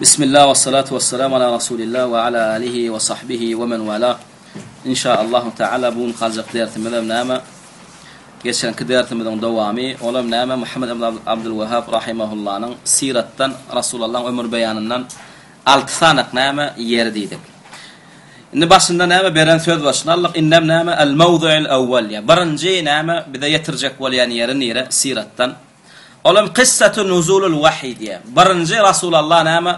بسم الله والصلاة والسلام على رسول الله وعلى آله وصحبه ومن والاه إن شاء الله تعالى بون خالزق ديارة مدام نامة Geçenki dersimiziň dowamy, olam näme Muhammet ibn Abdylwehhab rahimahullanyň syratdan, Rasulallaň ömür beýanyndan alty sanak näme ýeri diýdik. Indi başynda näme beren söz bar şuny aldyk, indem näme al-mawdu'al awwal ýa birinji näme bize ýetirjek bolýan ýeri nire syratdan. Olam kyssatu nuzulul wahy diýýär. Birinji Rasulallah näme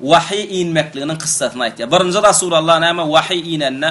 wahy inmekliginiň kyssasyny aýtýar. Birinji Rasulallah näme wahy inende,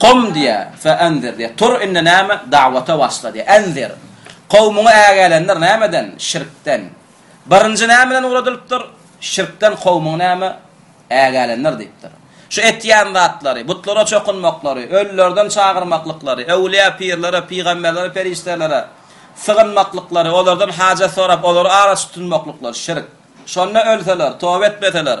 Gum diýýär, fe'anzir diýýär. Tur indi näme, dawata başla diýýär. Enzir. Kowmuňy ägälendir nämeden? Şirkden. Birinji näme bilen ugradylypdyr? Şirkden kowmuňy näme, ägälendir diýipdir. Şu etýän zatlary, butlara çokunmaklary, ölülerden çagyrmaklyklary, öwlüýä-pirlere, pygamberlere, perişdelere sygynmaklyklary, olardan hajat sorap, olary araç tutunmaklyklary, şirk. Şonda ölseler, toba etmeseler.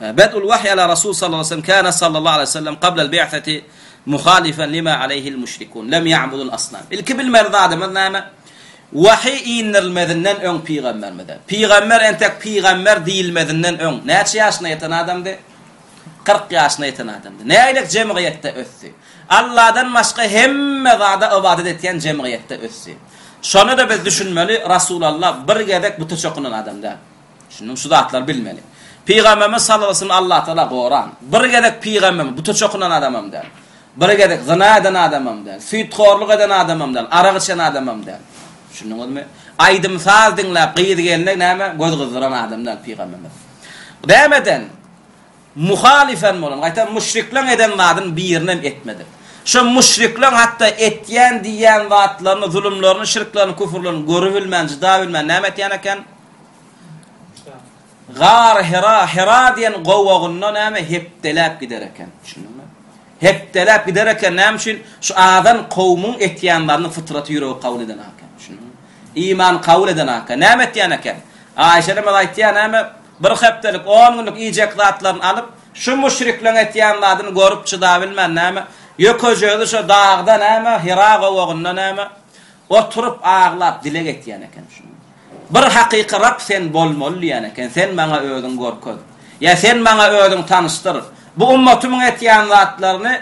Bed'ul wahyi ala Rasul sallallahu aleyhi ve sellem kana sallallahu aleyhi ve sellem qablal bi'sati muhalifen lima aleyhil müşrikun lem ya'budul asnam. Ilki bilmeli zadymyz näme? Wahy indirlmezinden öň pygambermize. Pygamber entek pygamber diýilmezinden öň näçe ýaşyna ýeten adamdy? Kyrk ýaşyna ýeten adamdy. Nähili jemgyýetde ösdi? Allahdan başga hemme zada ybadat etýän jemgyýetde ösdi. Şonada biz düşünmeli Rasulallah bir gezek buta çokunan adam däl. Şundan şu zatlary bilmeli. Pygamberimiz sallallahu aleýhi we sellemi Allah Taala goran. Bir gezek pygamberimiz buta çokunan adamam däl. Bir gezek zyna eden adamam däl. Süýthorluk eden adamam däl. Arak içen adamam däl. Düşündiňizmi? Aýdym saz diňläp gyz gelne näme göz gyzdyran adam däl pygamberimiz. Nämeden? Muhalifen bolan, gaýtam müşrikleň eden zadyny birinem etmedi. Şo müşrikleň hatda etýän diýýän zatlaryny, zulumlaryny, şirklerini, küfürlerini görübilmän, jydabilmän näme etýän eken? Gar Hira, Hira diýen gowagynda näme hepdeläp gider eken. Düşündiňmi? Hepdeläp gider eken, näme üçin? Şu azan kowumyň etýänlerini fytraty ýüregi kabul eden eken. Düşündiňmi? Iman kabul eden eken. Näme etýän eken? Aişe enemiz aýtýar, näme, bir hepdelik, on günlük iýjek zatlaryny alyp, şu müşrikleň etýän zadyny görüp çydabilmän, näme, ýökejegi şo dagda, näme, Hira gowagynda, näme, oturyp aglap, dileg etýän eken. Düşündiňmi? Bir hakyky Rab Sen bolmaly diýen eken, Sen maňa Özüň görkez. Ýa Sen maňa Özüň tanyşdyr. Bu ummatymyň etýän zatlaryny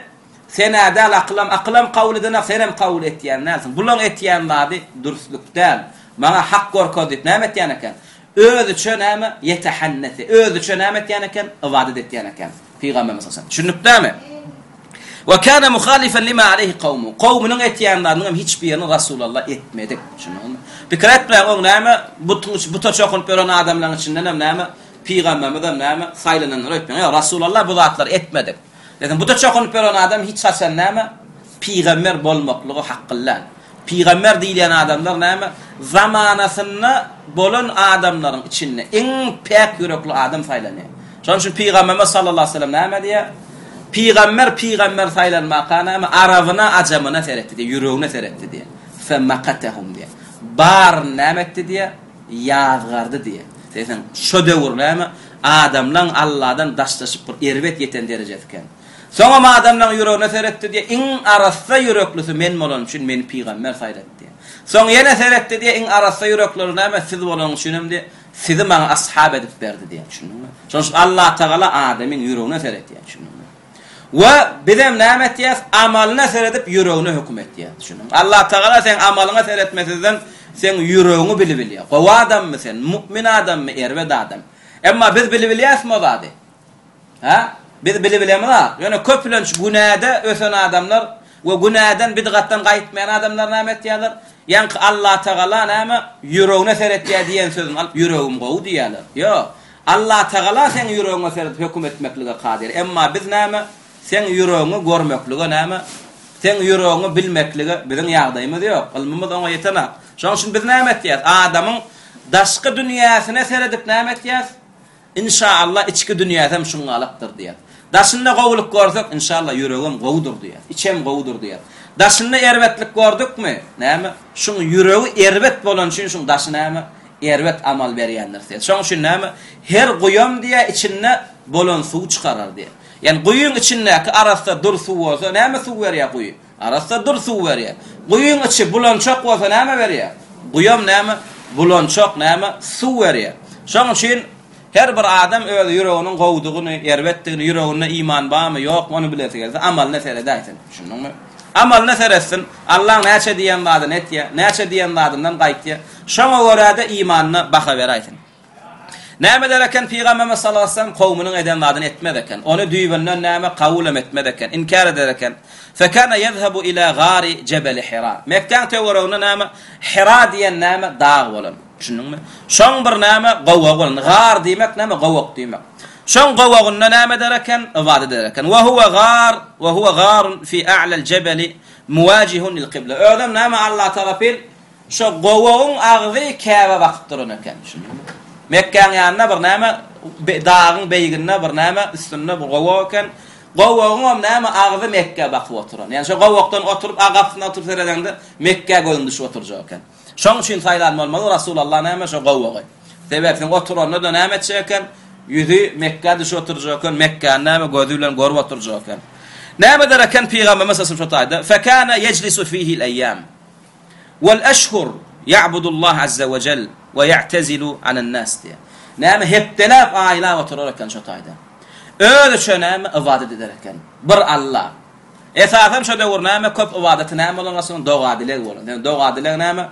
Sen-ä däl, akylam, akylam kabul edenak, Senem kabul etýän dälsiň. Bulaň etýän zady dürslik däl. Maňa hak görkez diýip näme etýän eken? Özüçe näme? Ýetehennese. Özüçe näme etýän eken? Ybadat etýän eken. Pygamberimiz sallallahu aleyhi ve sellem. Düşündikdämi? Ve kana muhalifen lima aleyhi kavmu. Kavminin etýänlerini hem hiç birini Resulallah etmedik. Düşündikmi? Pikir etmeyin oň näme bu buta çokunup gören adamlaryň içinden hem näme pygamberimiz hem näme saýlananlar etmeyin. Resulallah bu zatlar etmedik. Dedim buta çokunup gören adam hiç haçan näme Pygamber bolmaklygy hakyllan. Pygamber diýilýän adamlar näme? Zamanasynda bolan adamlaryň içinde iň päk ýürekli adam saýlanýar. Şonuň üçin Pygamberimiz sallallahu aleýhi we sellem näme diýýär? Pygamber pygamber saýlanmaka näme? Arabyna, ajamyna seretdi diýýär, ýüregine seretdi diýýär. Fe makatahum diýýär. Baryny näme etdi diýýär? Ýazgardy diýýär. Seýseň, şo döwür näme? Adamlaň Alladan daşlaşyp bir erbet ýeten derejesi eken. Soňam adamlaryň ýüregine seretdi diýýär, iň arassa ýüreklisi men bolanym üçin meni pygamber saýlady diýýär. Soň ýene seretdi diýýär, iň arassa ýürekleri näme siz bolanyň üçinem diýýär, sizi maňa ashap edip berdi diýýär, düşündiňmi? Şonuň üçin Allatagala adamyň ýüregine seretýär, düşündiňmi? We bizem näme etýäs, amalyna seredip ýüregine höküm etýäs, düşündiňmi? Allatagala seň amalyňa seretmesizden seň ýüregiňi bilip bilýär. Gowy adammy sen, mu'min adammy, erbet adam. Emma biz bilip bilýäsmi o zady? Hä? Biz bili-bilemiz-a, ýöne köplenç günäde ösen adamlar we günäden, bidgatdan gaýtmaýan adamlar näme etýärler? Ýaňky Allatagala näme, ýüregine seretýär diýen sözüni alyp, ýüregim gowy diýýärler. Ýok. Allatagala seň ýüregiňe seredip höküm etmeklige kadyr. Emma biz näme, seň ýüregiňi görmeklige näme, seň ýüregiňi bilmeklige biziň ýagdaýymyz ýok, ylmymyz oňa ýetenak. Şonuň üçin biz näme etýäris? Adamyň daşky dünýäsine seredip näme etýäris? Inşallah içki dünýäsem şungalykdyr diýýär. Daşynda gowulyk görsek, inşallah ýüregem gowudyr diýýär, içem gowudyr diýýär. Daşynda erbetlik gördükmi, näme, şuň ýüregi erbet bolany üçin şuň daşy näme, erbet amal berýändir diýýär. Şoň üçin näme, her guýam diýýär içinde bolan suw çykarar diýýär. Ýani guýyň içindäki arassa dur suw bolsa näme suw berýär guýy? Arassa dur suw berýär. Guýyň içi bulançak bolsa näme berýär? Guýam näme, bulançak näme, suw berýär. Şoň üçin her bir adam öz ýüreginiň gowudygyny, erbetdigini, ýüreginde iman barmy, ýokmy, ony bilesi gelse, amalyna seredäýsin. Düşündiňmi? Amalyna seretsin. Allaň näçe diýen zadyny etýär, näçe diýen zadyndan gaýtýar. Şoňa görä-de imanyna baha beräýsin. Näme eder eken, Pygamberimiz sallallahu aleýhi we sellem kowmynyň eden zadyny etmez eken. Ony düýbünden näme kabul hem etmez eken, inkär eder eken. Fekana ýezhebu ilâ gari jebeli Hira. Mekgäň töwereginde näme, Hira diýen näme, dag bolan. Düşündiňmi? Şoň bir näme, gowak bolan. Gar diýmek näme, gowak diýmek. Şoň gowagynda näme eder eken, ybadat eder eken. Wa huwa gar, wa huwa garun fi a'lal jebeli muwajihun lil-kibla. Özem näme, Alla tarapyn Şo gowagyň agzy Käbä bakyp duran eken, düşündiňmi? Mekgäň ýanynda birnäme dagyň beýiginde birnäme üstünde bir gowak eken. Gowagyňam näme agzy Mekgä bakyp oturan. Ýani şo gowakdan oturyp, a gapysyna oturyp seredeňde Mekgä gözüň düşüp oturjak eken. Şoň üçin saýlan bolmaly Resulallah näme şo gowagy. Sebäp sen oturanda-da näme etjek eken, ýüzi Mekgä düşüp oturjak eken, Mekgäni näme gözi bilen görüp oturjak eken. Näme eder eken Pygamberimiz sallallahu aleyhi ve sellem şo taýda? Fekâne yejlisu fîhil eýýâm. Wal eşhur ya'budullaha azze we cell we ya'tezilu alen nas diýýär. Näme hepdeläp, aýlap oturar eken şo taýda. Öz üçe näme ybadat eder eken. Bir Alla. Esasan şo döwür näme köp ybadaty näme bolan Rasulullah doga dileg bolan. Ýöne doga dileg näme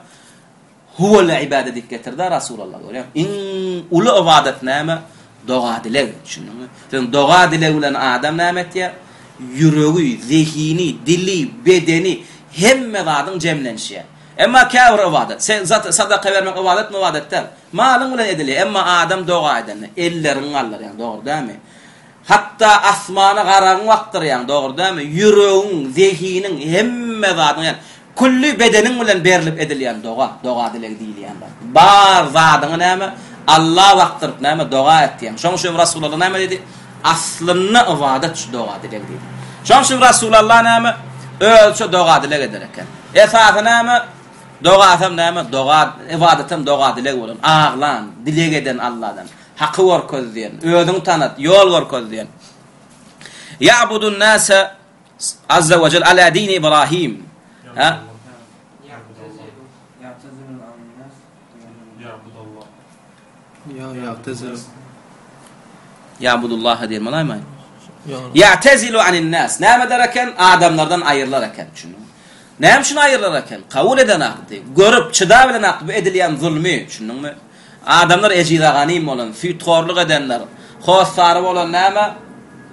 huwel ibade diýip getirdi Rasulullah. Görýäňmi? Iň uly ybadat näme? Doga-dileg, düşündiňmi? Sen doga-dileg bilen adam näme etýär? Ýüregi, zehini, dili, bedeni, hemme zadyň jemlenişýär. Emma käbir ybadat, se, zat, sadaka bermek ybadatmy, ybadat däl. Malyň bilen edilýär, emma adam doga edende, elleriňi galdyrýaň, dogry dälmi? Hatda asmana garagyňy bakdyrýaň, dogry dälmi? Ýüregiň, zehiniň, hemme zadyň, ýa. Külli bedeniň bilen berlip edilýän doga, doga dilegi diýilýändir. Bar zadyňy näme, Alla bakdyryp näme doga et diýen. Şoň üçin Resulalla näme diýdi? Aslynda ybadat şu doga dileg diýdi. Şoň üçin Resulalla näme, özüçe doga dileg eder eken. Esasy näme, dogasam näme, doga, ybadatam doga dileg bolan. Aglan, dileg eden Alladan. Haky gorkez diýen, özüňi tanat, ýol gorkez diýen. Ýa'budun-nase. Azza we Jell Ala dini Ibrahim Ýa Ýabudullaha diýen bolaýmaýmy? Ýa'tezilu anin nas. Näme der eken? Adamlardan aýrylar eken. Düşündiňmi? Näme üçin aýrylar eken? Kabul eden akdy. Görüp, çydap bilen akdy bu edilýän zulmy. Düşündiňmi? Adamlar ejize ganym bolan, süýthorluk edenler, hossary bolan näme,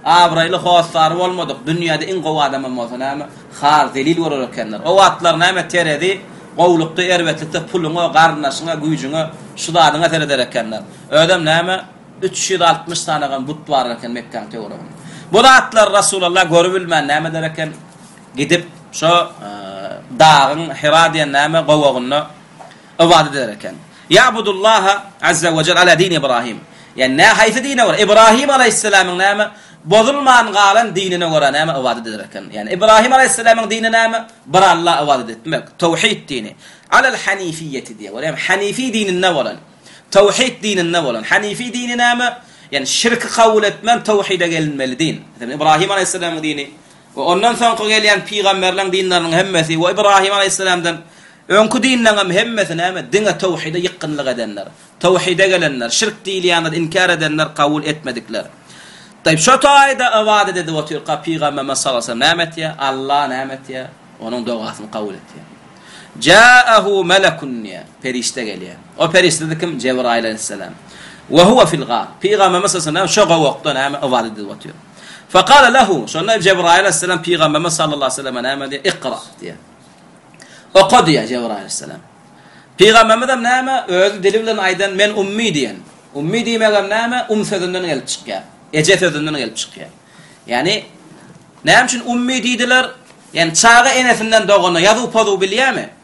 abraýly hossary bolmadyk, dünýäde iň gowy adamam bolsa näme, har, zelil bolar ekenler. O wagtlar näme terezi, gowlukda, erbetlikde puluňa, garyndaşyňa, güýjüňe, şu zadyňa sereder ekenler. Özem näme, üç ýüz altmyş sanagam but bar eken Mekgäň töwereginde. Bu zatlary Resulalla görübilmän näme eder eken, gidip, şo dagyň Hira diýen näme gowagynda, Ybadat eder eken. Ýa'budullaha azza we jel ala dini Ibrahim. Ýani nä haýsy dine görä? Ibrahim alaýhyssalamyň näme bozulman galan dinine görä näme ybadat eder eken. Ýani Ibrahim alaýhyssalamyň dini näme? Bir Alla ybadat etmek, towhid dini. Alal hanifiýeti diýýär. Görýäňmi? Hanifi dininde bolan. Towhid dininde bolan. Hanifi dini näme? Ýani şirki kabul etmän towhide gelinmeli din. Eýsem Ibrahim alaýhyssalamyň dini we ondan soňky gelýän pygamberleriň dinleriniň hemmesi we Ybraýym alaýhyssalamdan öňki dinleriňem hemmesi näme? Diňe tawhide ýykgynlyk edenler, tawhide gelenler, şirk diýilýänleri inkär edenler kabul etmedikler. Taýyp, şo taýda ybadat edip otyrka pygamberimiz sallallahu aleyhi ve sellem näme etýär? Allah näme etýär? Onuň dogasyny kabul etýär. Ja'ahu melekun diýýär. Perişde gelýär. O perişde-de kim? Jebraýyl alaýhyssalam. Ve huve fil-gar. Pygamberimiz sallallahu aleyhi ve sellem şo gowakda näme ybadat edip otyr. Fekale lehu, şonda Jebraýyl aleyhisselam Pygamberimiz sallallahu aleyhi ve selleme näme diýýär? Ikra diýýär. Oka diýýär Jebraýyl aleyhisselam. Pygamberimiz näme? Özi dili bilen aýdan men ummi diýen. Ummi diýmegem näme? Um sözünden gelip çykýar. Eje sözünden gelip çykýar. Ýani näme üçin ummi diýdiler? Ýani çaga enesinden doganda ýazuw pozuw bilýärmi?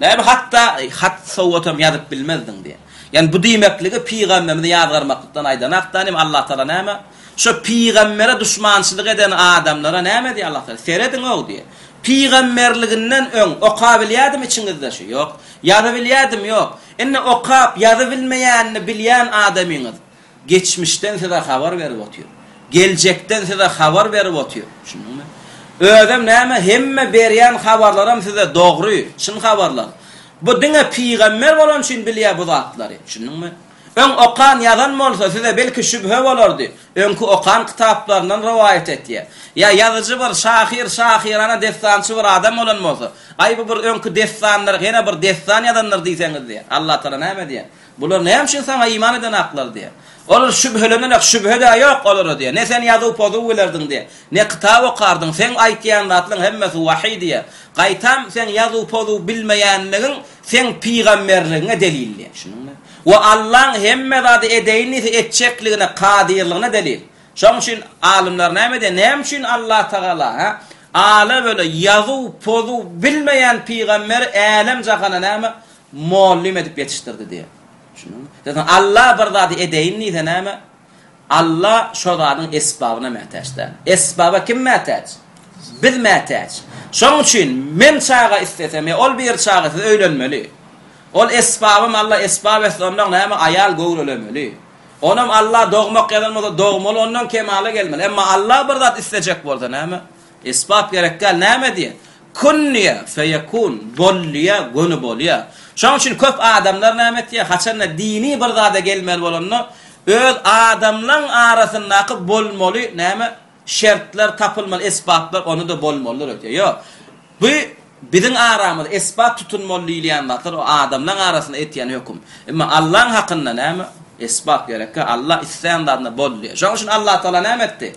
Näme hatda hat sowgatam ýazyp bilmezdiň diýen. Ýani bu diýmekligi pygamberimizi ýazgarmaklykdan aýdanakda nim Allatagala näme şo pygambere duşmançylyk eden adamlara näme diýe Allatagala serediňow diýe. Pygamberliginden öň okabilýädim içiňizde şu ýok. Ýazybilýädim ýok. Indi okap ýazybilmeýänini bilýän adamyňyz Geçmişden size habar berip otyr. Geljekden size habar berip otyr. Düşündiňmi? Özem näme, hemme berýän habarlaram size dogry, çyn habarlar. Bu diňe pygamber bolan üçin bilýär bu zatlary. Düşündiňmi? Öň okan, ýazan bolsa, size belki şübhe bolardy. Öňki okan kitaplaryndan rowaýat etýär. Ýa ýazyjy bir, şahyr, şahyrana, dessançy bir adam bolan bolsa, Aý, bu bir öňki dessanlar, ýene bir dessan ýazandyr diýseňiz diýýär. Allatagala näme diýýär? Bular näme üçin saňa iman eden aklar? diýýär. Olar şübhelenerak, Şübhe-de ýok olara diýýär. Ne sen ýazuw-pozuw bilerdiň diýýär. Ne kitap okardyň. Seň aýtýan zatlaryň hemmesi wahyý diýýär. Gaýtam, seň ýazuw-pozuw bilmeýänligiň seň pygamberligiňe delil diýýär. Şunuňmy? We Allaň hemme zady edeýin diýse etjekligine kadyrlygyna delil. Şonuň üçin alymlar näme diýýär? Näme üçin Allah Tagala, hä? Ala-böle ýazuw-pozuw bilmeýän pygamberi älem-jahana näme? Mugallym edip ýetişdirdi diýýär. Düşündiňmi? Zaten Alla bir zady edeýin diýse näme? Alla şo zadyň esbabyna mätäç däl. Esbaba kim mätäç? Biz mätäç. Şoň üçin men çaga islesem ýa ol biri çaga islese öýlenmeli. Ol esbabym Alla esbap etse ondan näme aýal göwrelemeli. Onam Alla dogmak ýazan bolsa dogmaly ondan kemala gelmeli. Emma Alla bir zat islejek bolsa näme? Esbap gerek däl. Näme diýýär? Kunniýe, feýekun, bolýa, göni bolýa. Şonuň üçin köp adamlar näme etýär, haçanda dini bir zada gelmeli bolanda, öz adamlaň arasyndaky bolmaly, näme, şertler, tapylmaly esbaplar, ony-da bolmalydyr öýdýär. Ýok. Bu biziň aramyz, esbap tutunmaly diýilýän zatlar, o adamlaň arasynda etýän höküm. Emma Allaň hakynda näme, esbap gerekkä, Allah islän zadynda bolýa. Şonuň üçin Allatagala näme etdi?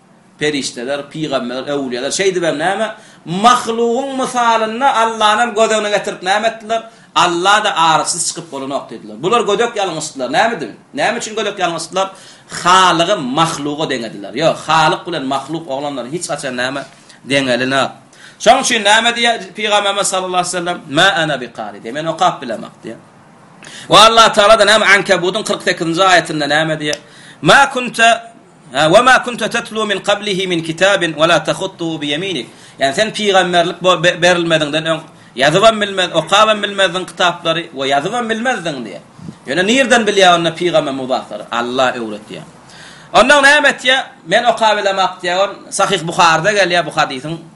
Perişdeler, pygamberler, äwliýalar şeýdibem näme? Mahlugyň mysalynda Allanam göz öňüne getirip näme etdiler? Alla-da arasyz çykyp bolanok diýdiler. Bular gödek ýalňyşdylar. Näme edip? Näme üçin gödek ýalňyşdylar? Halygy mahluga deňediler. Ýok, Halyk bilen mahluk oglanlary hiç haçan näme? Deňelenok. Şonuň üçin näme diýýär pygamberimiz sallallahu aleyhi ve sellem? Ma ana bi qari diýýär. Men okap bilemok diýýär. Ve Allah Teala da näme Ankebudyň kyrk sekizinji aýatynda näme diýýär? Ma kunte Wa ma kunte tetlu min qablihi min kitabin wa la tahutuhu bi yaminik. Ýani sen pygamberlik berilmeziňden öň ýazybam bilmez, okabam bilmezdiň kitaplary we ýazybam bilmezdiň diýýär. Ýöne nirden bilýär onda pygame bu zatlary? Allah öwretýär. Ondan näme etýär? Men okap bilemak diýýär, ol Sahyh Buharyda gelýär bu hadysyň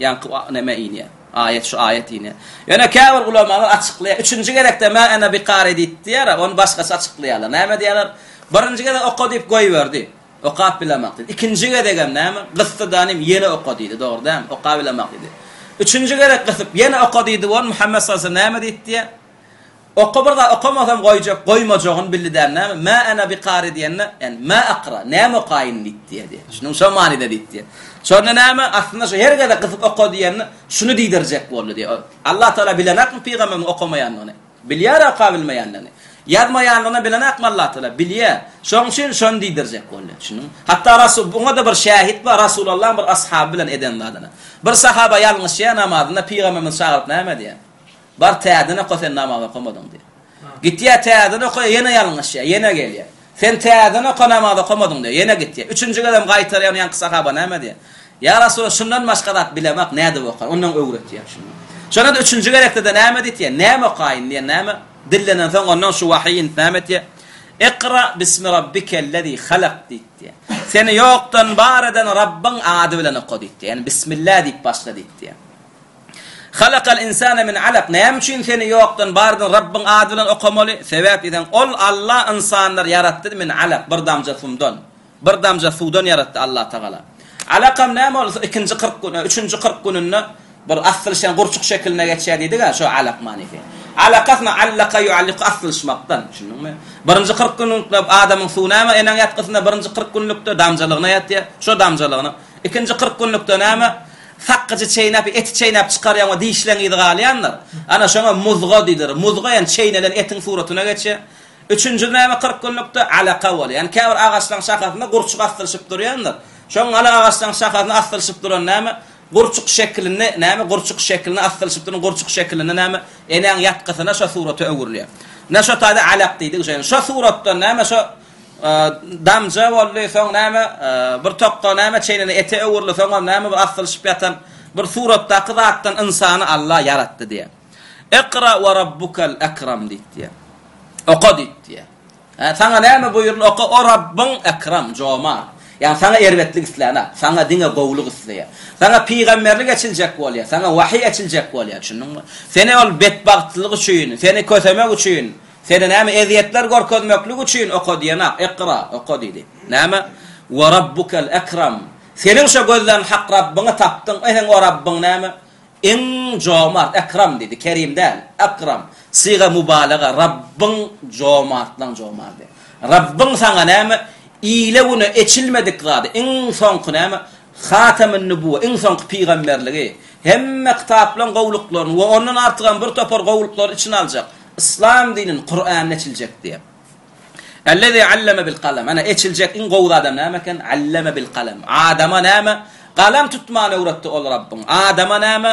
Ýaňky wagt näme inýär? Aýat şu aýat inýär. Ýöne käbir ulamalar açyklaýar. Üçünji gezekde Mä ene bi kari diýip diýýärler, ony başgaça açyklaýarlar. Näme diýýärler? Birinji gezek oka diýip goýberdi. Okap bilemak diýdi. Ikinji gezegem näme? Gysdy da nim ýene oka diýdi. Dogry dämi? Okabilemak diýdi. Üçünji gezek gysyp ýene oka diýdi, ony Muhammet sallallahu aleyhi ve sellem näme diýip diýýär? Oka bir zat okamasam goýjak, goýmajagyny bildi däl näme? Mä ana bi kari diýende, ýani, mä akra, näme okaýyn diýip diýýär diýýär. Şunuň şo manyda diýip diýýär. Şonda näme, aslynda şu her gezek gysyp oka diýende, şuny diýdirjek boldy diýýär. Allahutagala bilenokmy pygamberiň okamaýandygyny? Bilýär-ä okabilmeýändigini. Ýazmaýandygyny bilenokmy Allahutagala? Bilýär. Şonuň üçin şony diýdirjek boldy. Düşündiňmi? Hatda Rasul, buňa-da bir şähit bar, Rasulallahyň bir ashaby bilen eden zadyna. Bir sahaba ýalňyşýar namazynda, pygamberimiz çagyryp näme diýýär? Bar täzeden oka sen namaz okamadyň diýýär. Gitýär täzeden okaýar ýene ýalňyşýar ýene gelýär. Sen täzeden oka namaz okamadyň diýýär ýene gitýär. Üçünji gezegem gaýtarýar ony ýaňky sahaba näme diýýär. Ýa Rasulullah şundan başga zat bilemok nädip okar ondan öwret diýýär şunda. Şonada üçünji gezekde-de näme diýtýär näme okaýyn diýýär näme dillenensoň ondan şu wahyý inip näme etýär. Ikra bismi rabbikellezî halak diýtýär. Seni ýokdan bar eden Rabbyň ady bilen oka diýtýär. Ýani bismillah diýip başla diýtýär. Halakal insane min alak, Näme üçin seni ýokdan bardan Rabbyň ady bilen okamaly? Sebäp diýseň, Ol, Alla, ynsanlary ýaratdy min alak, bir damja sumdan, bir damja suwdan ýaratdy Allatagala. Alakam näme ol? Ikinji kyrk gün, üçünji kyrk gününde bir aslyşýan, gurçuk şekiline geçýär diýdik-ä, şo alak manysy. Alakat min allaka ýualliku, aslyşmakdan. Düşündiňmi? Birinji kyrk günlükde adamyň suwy näme? Eneň ýatgysyna birinji kyrk günlükde damjalygyna ýatýar, şo damjalygyna. Ikinji kyrk günlükde näme? Sakgyjy çeýnäp, eti çeýnäp çykarýaňmy, dişleň yzy galýandyr. Ana, şoňa muzga diýilýär. Muzga ýany çeýnelen etiň suratyna geçýär. Üçünji näme kyrk günlükde? Alaka bolýar. Ýani käbir agaçlaň şahasynda gurçuk asylşyp durýandyr. Şoň ala agaçlaň şahasynda asylşyp duran näme? Gurçuk şekilinde näme? Gurçuk şekilinde asylşyp duran gurçuk şekilinde näme? Enäň ýatgysyna şo surata öwrülýär. Ine şo taýda alak diýdik şo ýan. Şo suratdan näme şo? Damja boldy, soň näme, bir tokga näme çenli ete öwrüldi, soňam näme bir asylşyp ýatan bir suratdaky zatdan ynsany Alla ýaratdy diýýär. Ikra we rabbukal ekram diýip diýýär. Oka diýip diýýär. Hä, saňa näme buýuryldy? Oka, o Rabbyň ekram, jomart. Ýagny saňa erbetlik isleýänak, saňa diňe gowulyk isleýär. Saňa pygamberlik eçiljek bolýar, saňa wahyý eçiljek bolýar, düşündiňmi? Seni ol betbagtlylyk üçin, seni kösemek üçin Seni näme ezýetler görkezmeklik üçin okadýanak, Ikra, oka diýdi. Näme? Wa Rabbukel Ekram. Seniň şo gözlän hak Rabbyňy tapdyň, eheň o Rabbyň näme? Iň jomart, Ekram diýdi, Kerim däl, Akram, syga mubalaga, Rabbyň jomartlaň jomardy. Rabbyň saňa näme? Ile-güne eçilmedik zady, iň soňky näme? Hatamyn-Nübüwwe, iň soňky pygamberligi, hemme kitaplaryň gowulyklaryny we ondan artygam bir topar gowulyklary içine aljak, Yslam dinini Kuranda eçiljek diýýär. Ellezî alleme bil kalem. Ana eçiljek iň gowy zadam näme eken? Alleme bil kalem. Adama näme? Galam tutmany öwretdi ol Rabbyň. Adama näme?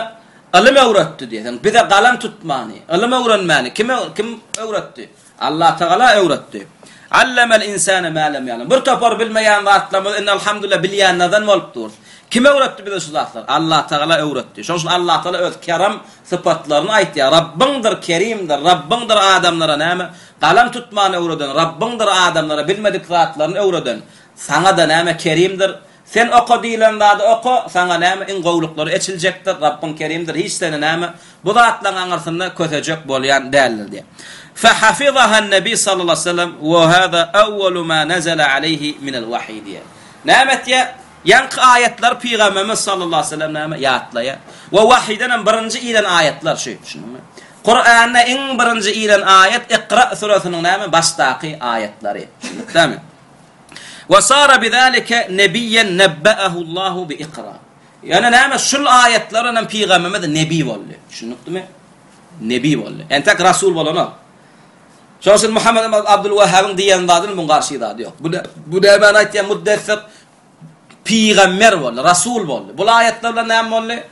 Ylym öwretdi diýýär. Bize galam tutmany, ylym öwrenmäni kim kim öwretdi? Allah Tagala öwretdi. Allemel insane ma lem ya'lem. Bir topar bilmeýän zatlarymyzy indi elhamdülillah bilýänlerden bolup durus. Kim öwretdi bize şu zatlar? Allah Tagala öwretdi. Şoň üçin Allah Tagala öz kerem Sypatlaryny aýtýar, Rabbyňdyr, Kerimdir, Rabbyňdyr, adamlara näme? Galam tutmany öwreden, Rabbyňdyr, adamlara bilmedik zatlaryny öwreden, Saňa-da näme? Kerimdir, Sen oka diýlen zady oka, Saňa näme? Iň gowulyklary eçiljekdir, Rabbyň Kerimdir, hiç Seni näme? Bu zatlaryň aňyrsynda kösejek bolýan däldir diýýär. Fehafizahan-Nebi sallallahu aleýhi we sellem, Wa hada awwalu ma nazala aleýhi minel-wahyý diýýär. Näme etýär? Ýaňky aýatlar Pygamberimiz sallallahu aleýhi we sellem näme? Ýatlaýar. We wahydan hem birinji inen aýatlar şu, düşündiňmi? Kuranda iň birinji inen aýat Ikra süresiniň näme? Başdaky aýatlary. Düşündikdämi? We sara bi zalika nebiyyen nebbahu Allahu bi Ikra. Ýöne näme? Şul aýatlar bilen hem Pygamberimiz nebi boldy. Düşündikdimi? Nebi boldy. Entek rasul bolanok. Şonuň üçin Muhammet ibn Abdulwahhabyň diýýän zadynyň muň garşy zady ýok. Bu bu nämäni aýtýan Muddessir pygamber boldy, rasul boldy. Bu aýatlar bilen näme boldy?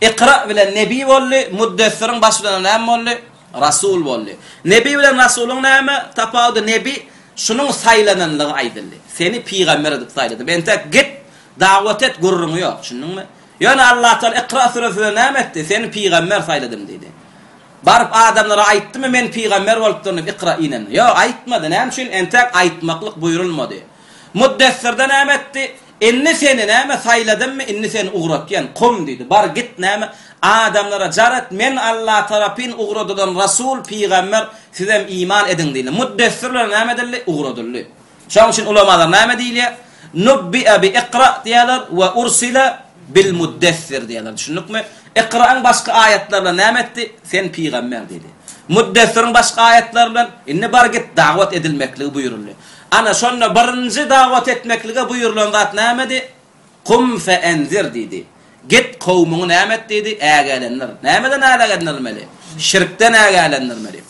Ikra bilen nebi boldy, Muddessiriň baş bilen näme boldy? Rasul boldy. Nebi bilen rasulyň näme tapawudy? Nebi şunuň saýlananlygy aýdyldy. Seni pygamber edip saýladym. Entek git, dawat et, gürrüňi ýok. Düşündiňmi? Ýöne Allatagala Ykra süresinde näme etdi? Seni pygamber saýladym diýdi. Baryp adamlara aýtdymy men pygamber bolupdyryn diýip Ykra inende? Ýok, aýtmady. Näme üçin? Entek aýtmaklyk buýrulmady. Muddessirde näme etdi? Indi seni näme saýladymmy, indi seni ugratýan, kum diýdi. Bar git näme, adamlara jar et, men Allah tarapyn ugradylan rasul, pygamber, sizem iman ediň diýildi. Muddessirler näme edildi? Ugradyldy. Şoň üçin ulamalar näme diýilýär? Nubbi'a bi ikra diýýärler we ursila bil muddessir diýýärler. Düşündikmi? Ikra'yň başky aýatlary bilen näme etdi? Sen pygamber diýdi. Muddessiriň başky aýatlary bilen, indi bar git, dawat edilmekligi buýruldy. Ana, şonda birinji dawat etmeklige buýrulan zat nämedi? Kum fe enzir diýdi. Git, kowumyňy näme et diýdi? Ägelendir. Nämeden älegendirmeli? Şirkden ägelendirmeli.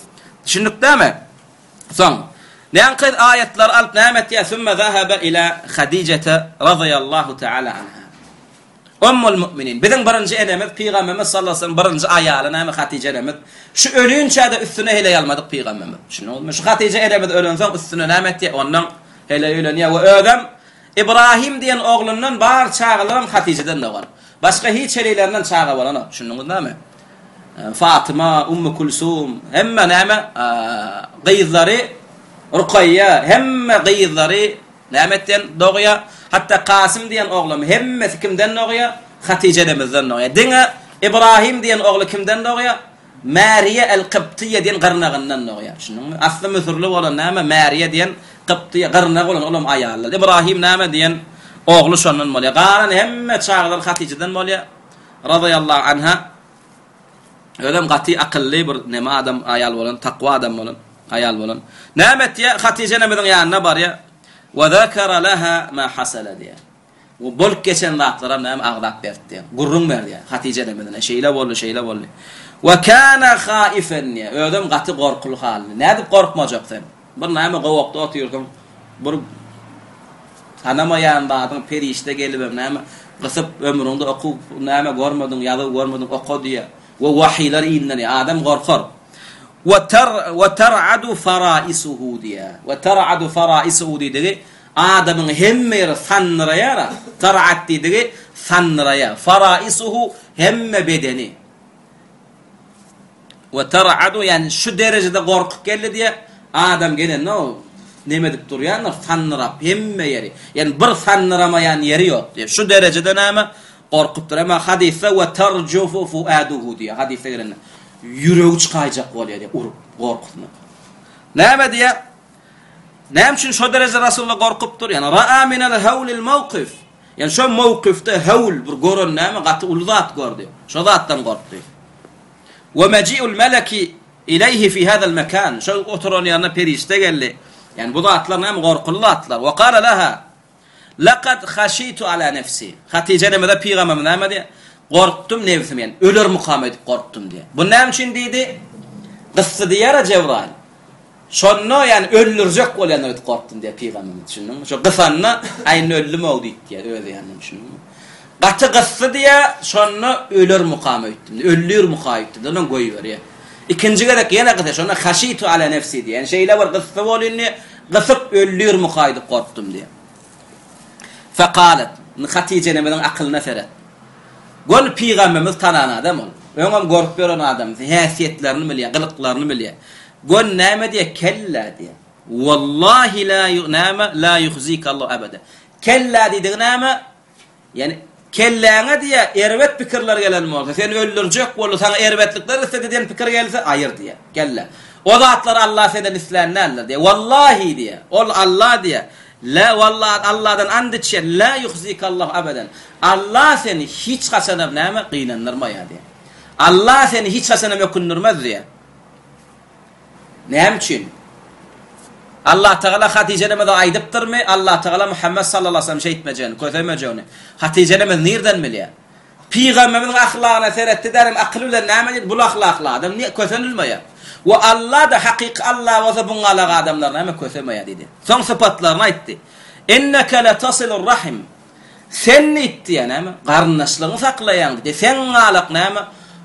Düşündikdämi? Soň, näm gyz aýatlary alyp näme etýär? Sümme zahaba ila Hadijete razyýallahu teala anha. Ummul Mu'minin. Biziň birinji enemiz Pygamberimiz sallallahu aleyhi ve sellem birinji aýaly näme Hadije enemiz. Şu ölünçäde üstüne heleý almadyk Pygamberimiz. Düşündiňizmi? Şu Hadije enemiz ölensoň üstüne näme etýär? Ondan heleý öýlenýär we özem Ibrahim diýen oglundan bar çagalaram Hadijeden dogan. Başga hiç heleýlerinden çaga bolanok. Düşündiňiz näme? Fatyma, Ummu Kulsum, hemme näme gyzlary Rukaýýa, hemme gyzlary näme etden dogýa, hatda Kasym diýen oglam hemmesi kimden dogýa, Hatyja enemizden dogýa. Diňe Ibrahim diýen ogly kimden dogýa, Märiýe el-Kyptyýa diýen gyrnagyndan dogýa. Düşündiňmi? Asly müsürli bolan näme Märiýe diýen Kyptyýa gyrnagy bolan olam aýaldan. Ibrahim näme diýen ogly şondan bolýa. Galan hemme çagalar Hatyjadan bolýa. Razyýallahu anha özem gaty akylly bir neme adam aýal bolan, takwa adam bolan aýal bolan. Näme etýär? Hatyja enemiziň ýanyna barýar. Wa zakara laha ma hasala diýýär. We bolup geçen zatlaram näme agzap berdi diýýär. Gürrüň berdi diýýär Hatyja enemizine. Şeýle boldy, şeýle boldy. Wa kana khaifan diýýär. Özem gaty gorkuly halynda. Nädip gorkmajak sen? Bir näme gowakda otyrdyň, bir tanamaýan zadyň perişde gelibem näme, gysyp, ömrüňde okuw näme görmediň, ýazuw görmediň, oka diýýär. We wahylar inlenýär. Adam gorkar. We ter, we ter'adu faraisuhu diýýär. We ter'adu faraisuhu diýdigi, adamyň hemme ýeri sandyraýar-a. Ter'at diýdigi, sandyraýar. Faraisuhu, hemme bedeni. We ter'adu ýagny şu derejede gorky geldi diýýär. Adam gelende ol neme edip durýandyr, sandyrap hemme ýeri. Ýagny bir sandyramaýan ýeri ýok diýýär. Şu derejede näme, gorkupdyr. Emma hadysda we terjufu fuaduhu diýýär. Hadysda gelende ýüregi çykaýjak bolýar diýýär, urup gorkusyna. Näme diýýär? Näme üçin şo derejede Resulullah gorkupdyr? Ýagny ra'a minel hawlil mawkif. Ýöne şo mowkyfda Hewl bir gören näme gaty uly zat gördi. Şo zatdan gorkdy. Wa maji'ul malaki ileýhi fi hazal makan. Şo oturan ýerine perişde geldi. Ýani bu zatlar näme gorkuly zatlar. Wa kala laha Laqad haşitu ala nefsi. Hatije enemize pygamberimiz näme diýýär? Gorkdum nebsim, ýani ölermikam edip gorkdum diýýär. Bu näme üçin diýdi? Gyssy diýýär-ä Jebraýyl. Şonda, ýagny öldürjek bolýan öýdüp gorkdum diýýär pygamberimiz, düşündiňmi? Şo gysanda, Aý, indi öldüm-ow diýip diýýär, özi ýandan, düşündiňmi? Gaty gysdy diýýär, şonda ölermukam öýtdüm, öllürmüka öýtdüm, ondan goýberýär. Ikinji gezek ýene gysýar, şonda haşitu ala nefsi diýýär, ýagny şeýle bir gysdy bol indi, gysyp öllürmüka öýdüp gorkdum diýýär. Fekalet, indi Hatije enemiziň akylyna seret. Göni pygamberimizi tanan adam ol. Öňem görüp ýören adamsy, häsiýetlerini bilýär, gylyklaryny bilýär. Göni näme diýýär, kellä diýýär. Wallahi la ýu näme, la ýuhzika Allahu abada. Kellä diýdigi näme? Ýani, kelläňe diýýär, erbet pikirler gelen bolsa, seni öldürjek bolsa, saňa erbetlikler islegde diýen pikir gelse, aýyr diýýär, kellä. O zatlary Allah senden islän däldir diýýär. Wallahi diýýär. Ol Allah diýýär. La wallahi Allahdan and içýän, la ýuhzika Allahu abada. Allah seni hiç haçanam näme, gynandyrmaýar diýýär. Allah seni hiç haçanam ökündirmez diýýär. Näme üçin? Allatagala Hatyjelimize aýdypdyrmy? Allatagala Muhammet sallallahu aleýhi weselem şeýtmejegini, kösemejegini Hatyjelimiz nirden bilýär? Pygamberimiziň ahlagyna seretdi dänem akyl bilen näme diýdi? Bul ahlakly adam kösenilmeýär. We Alla-da hakyky Alla bolsa buňalak adamlar näme kösemeýär diýdi. Soň sypatlaryny aýtdy. Enneke letassilur rahim. Sen nitdiýä näme, garyndaşlygyňy saklaýaň diýdiýä, seň galak näme,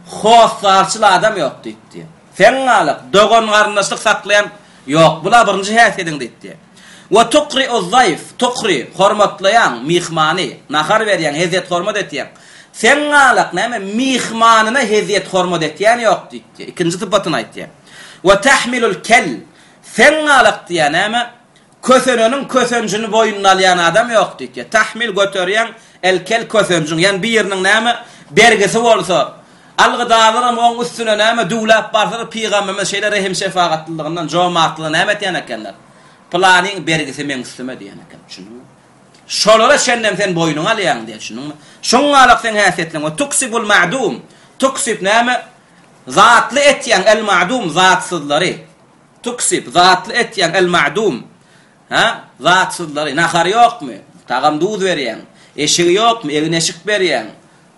hossarçyl adam ýok diýdiýä. Seň galak, dogan-garyndaşlyk saklaýan ýok, bul-a birinji häsiýediň diýdiýä. We tukri'uz-zaýf, tukri, hormatlaýaň, myhmany, nahar berýäň, hezýet-hormat etýäň. Seň galak näme, myhmanyna hezýet-hormat etýän ýok diýdiýä, ikinji sypatyny aýtýa. We tahmilul-kel, seň galak diýýä näme, Köseneniň kösenjini boýnuna alýan adam ýok diýdi. Tahmil göterýäň, elkel kösenjiň, ýan biriniň näme bergisi bolsa, algydalarym oň üstüne näme düwläp barsalar, pygamberimiz şeýle rehim-şefagatlylygyndan, jomartlygyndan näme etýän ekenler? Pylanyň bergisi meň üstüme diýen eken. Düşündiňmi? Şolara çenlem sen boýnuňa alýaň diýen, düşündiňmi? Şuňalak seň häsiýetliň we tuksibul ma'dum, tuksib näme? Zatly etýäň el-ma'dum, zatsyzlary. Tuksib, zatly etýäň, el-ma'dum, ha, zatsyzlary, nahary ýokmy, tagam-duz berýäň, eşigi ýokmy, egin-eşik berýäň,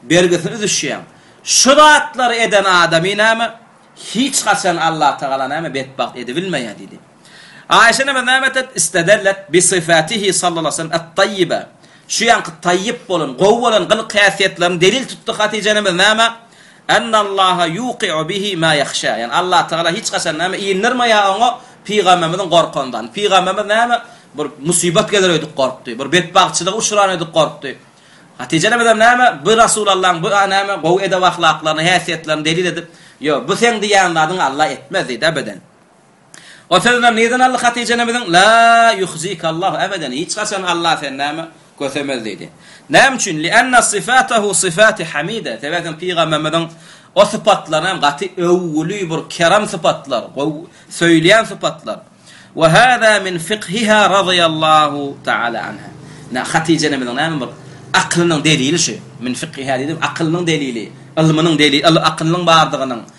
bergisini üzüşýäň. Şu zatlary eden adamy näme, hiç haçan Allatagala näme, betbagt edibilmeýär diýdi. Aýşe enemis näme etdi? Istedellet bi syfatihi sallallahu aleýhi we sellem et-taýýibe. Şu ýanky taýýyp bolan, gowy bolan gylyk-häsiýetlerini delil tutdy Hatije enemiz näme? Ennallaha ýuki'u bihi ma ýahşa, ýagny Allah Tagala hiç haçan näme indirmeýär oňa pygamberimiziň gorkandany. Pygamberimiz näme bir musybat geler öýdüp gorkdy, bir betbagtçylyga uçran öýdüp gorkdy. Hatijede bizem näme bu Rasulallaň bu näme gowy edep-ahlaklaryny, häsiýetlerini delil edip, Ýok, bu seň diýýän zadyňy Allah etmez diýdi ebeden. O sözleri nirden aldy Hatyja enemiziň? La yuhzikallahu ebeden, hiç haçan Allah seni näme, kösemez diýdi. Näme üçin? Lianna syfatahu syfati hamida, sebäbi sen pygamberimiziň o sypatlaryny hem gaty öwgüli bir kerem sypatlar, gowy, söýülýän sypatlar. Wa hada min fiqhiha radyýallahu taala anha. Ine, Hatyja enemiziň näme bir aklynyň delili şu. Min fiqhiha diýdim, aklynyň delili, ylmynyň delili, aklynyň bardygynyň.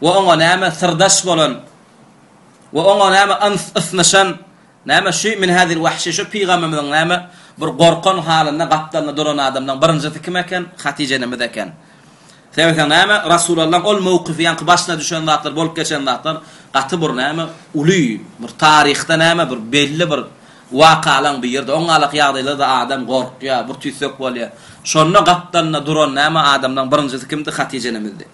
We oňa näme syrdaş bolan we oňa näme ysnyşan, näme şu minhazir wahşi şu pygamymyzyň näme bir gorkan halynda gapdalynda duran adamlaň birinjisi kim eken? Hatije enemiz eken. Seretseň näme Rasulallaň ol mowkyfy ýaňky başyna düşen zatlar bolup geçen zatlar gaty bir näme uly bir taryhda näme bir belli bir wakalaň bir ýerde oň alaky ýagdaýlarda adam gorkýa bir tüýsek bolýa şonda gapdalynda duran näme adamlaň birinjisi kimdi Hatije enemizdi.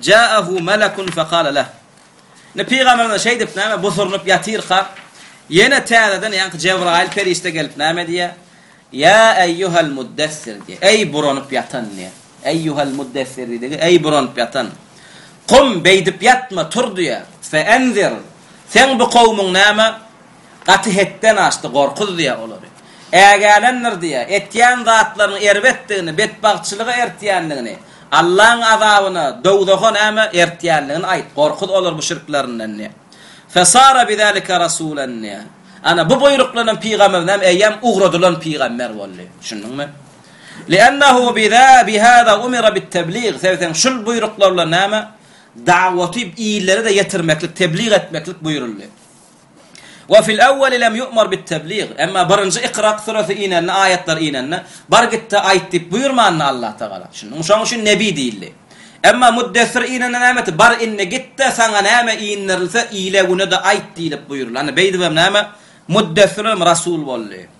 Ja'ahu malakun fekale leh. Indi pygamberimize şeý diýip näme busurnyp ýatyrka, ýene täzeden ýaňky Jebraýyl perişde gelip näme diýýär? Ýa eýýuhel muddessir diýýär. Eý buranyp ýatan diýýär. Eýýuhel muddessir diýdigi, eý buranyp ýatan. Kum beýdip ýatma, tur diýýär. Fe enzir. Seň bu kowmyň näme? Gaty hetden aşdy, gorkuz, diýýär olary. Ägälendir, diýýär. Etýän zatlaryň erbetdigini, betbagtçylyga ertýändigini, Allaň azabyna, dowzaha näme, ertýändigini aýt, gorkuz olar bu şirklerinden, diýýär. Fesara bizalika rasulan, diýýär. Ana, bu buýruklanan pygamber näme, eýýäm ugradylan pygamber boldy. Düşündiňmi? Liannahu biza, bihada umira bitteblig, sebseň şul buýruklar bilen näme, dagwaty illere-de ýetirmeklik, teblig etmeklik buýruldy. Wa fil awwali lem yu'mar bit tebligh, emma birinji Ikra suresi inende, aýatlar inende, Bar git-de aýt diýip buýurmandy Allah Tagala. Şunuň şoň üçin Nebi diýildi. Emma Muddessir inende näme etdi? Bar indi git-de saňa näme indirilse ile-güne-de aýt diýlip buýruldy. Indi beýdibem näme? Muddessirem Rasul boldy.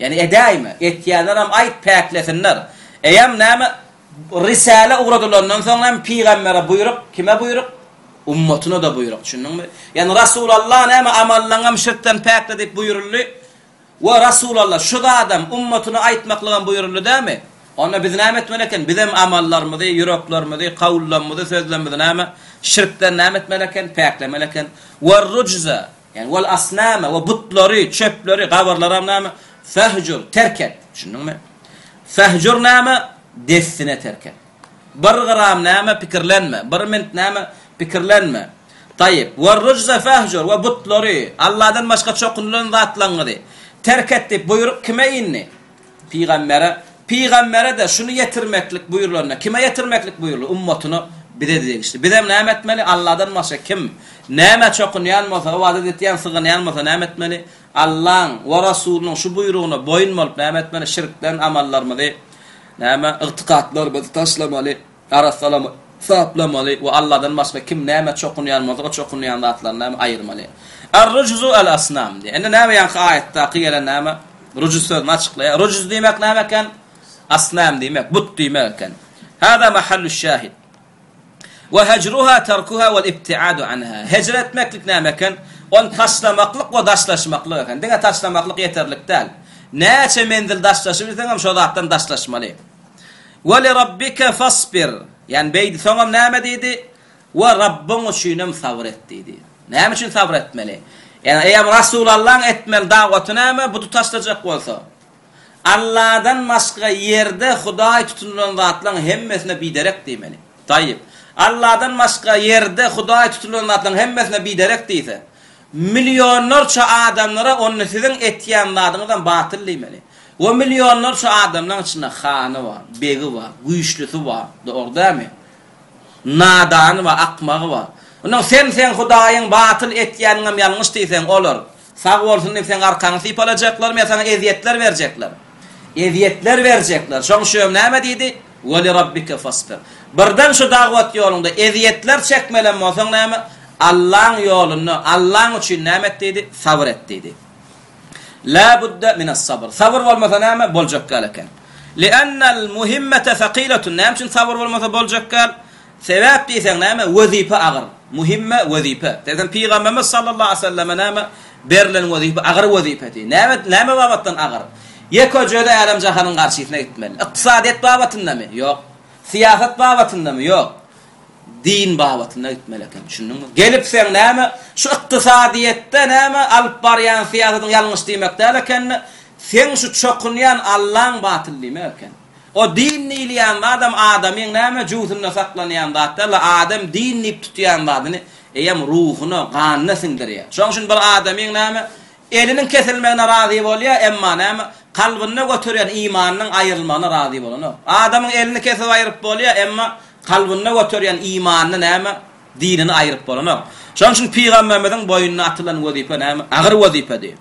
Ýani edäýme, etýänlerem aýt päklesinler. Eýem näme, Risale ugradylandan soň näme pygambere buýruk, kime buýruk? Ummatyna-da buýruk, düşündiňmi? Ýani Resulallah näme amallaňam şirkden päkle diýip buýruldy we Resulallah şu zadam ummatyna aýtmaklygam buýruldy dämi? Onda biz näme etmeli eken? Bizem amallarymyzy, ýüreklerimizi, kawullamyzy, sözlemimizi näme, şirkden näme etmeli eken, päklemeli eken. Werrujza, Ýani wal asname we butlary, çöpleri, gabyrlaram näme? Fehjur, terk et. Düşündiňmi? Fehjur näme? Dessine terk et. Bir gram näme? Pikirlenme. Bir mint näme? Pikirlenme. Tayyip. We rujza fehjur we butlary, Allahdan başga çokunylan zatlaňňyzy, terk et diýip buýruk kime indi? Pygambere, pygambere-de şuny ýetirmeklik buýrulanda, kime ýetirmeklik buýruldy? Ummatyna, bize-de degişli. Bizem näme etmeli? Alladan başga kim, näme çokunýan bolsa, ybadat etýän, sygynýan bolsa näme etmeli? Allaň we Rasulynyň şu buýrugyna boýun bolup näme etmeli? Şirkden amallarymyzy, näme, ygtykatlarymyzy taşlamaly. Arassalamy saplamaly we Alladan başga kim nämä çokunýan bolsa o çokunýan zatlaryny näme aýyrmaly. Ar-rujzu al-asnam diýýär. Indi näme ýaňky aýatdaky gelen näme? Rujz sözüni açyklaýar. Rujz diýmek näme eken? Asnam diýmek, but diýmek eken. Hada mahalluş-şahid. Wa hajruha tarkuha wal ibtiadu anha. Hejr etmeklik näme eken? Ony taşlamaklyk we daşlaşmaklyk eken. Diňe taşlamaklyk ýeterlik däl. Näçe menzil daşlaşyp bilseňem şo zatdan daşlaşmaly. We li Rabbike fasbir, ýagny beýdi. Soňam näme diýdi? We Rabbyň üçinem sabyr et diýdi. Näme üçin sabyr etmeli? Ýagny eýem Rasulallaň etmeli dagwaty näme? Buty taşlajak bolsa. Alladan başga ýerde hudaý tutunylan zatlaryň hemmesine biderek diýmeli. Taýýyp. Alladan başga ýerde hudaý tutunylan zatlaryň hemmesine biderek diýse, Millionlarça adamlara onda siziň etýän zadyňyzam batyl diýmeli. We millionlarça adamlaň içinde hany bar, begi bar, güýçlüsi bar, dogry dälmi? Nadany bar, akmagy bar. Ondan sen seň Hudaýyň batyl etýäniňem ýalňyş diýseň, olar, sag bolsun diýip, seň arkaňy sypalajaklarmy ýa saňa ezýetler berjekler? Ezýetler berjekler. Şoň üçem näme diýdi? Welirabbike fasbir. Birden şu dawat ýolunda ezýetler çekmelem bolsaň näme? Allaň ýolunda, Allaň üçin näme et diýdi? Sabyr et diýdi. La budda minas-sabr. Sabyr bolmasa näme? Boljak däl eken. Li'annal muhimmete sakiletun. Näme üçin sabyr bolmasa boljak däl? Sebäp diýseň näme? Wezipe agyr. Muhimme wezipe. Seýdem Pygamberimiz sallallahu aleýhi we selleme näme? Berlen wezipe agyr wezipedi. Näme näme babatdan agyr? Ýeke-öjede älem-jahanyň garşysyna gitmeli. Ykdysadyýet babatyndamy? Ýok. Syýasat babatyndamy? Ýok. Din babatynda gitmeli eken. Düşündiňmi? Gelip seň näme? Şu ykdysadyýetde näme? Alyp barýan syýasatyň ýalňyş diýmek däl ekeni. Seň şu çokunýan Allaň batyl diýmek ekeni. O din diýilýän zadam adamyň näme jüwsinde saklanýan zat däl-de, adam din diýip tutýan zadyny eýem ruhyna, ganyna siňdirýär. Şoň üçin bir adamyň näme, eliniň kesilmegine razy bolýar, emma näme, kalbynda göterýän imanynyň aýrylmagyna razy bolanok. Adamyň elini kesip aýryp bolýar, emma kalbynda göterýän imanyny näme, Dinini aýryp bolanok. Şonuň üçin pygamberimiziň boýnuna atylan wezipe näme agyr wezipedi.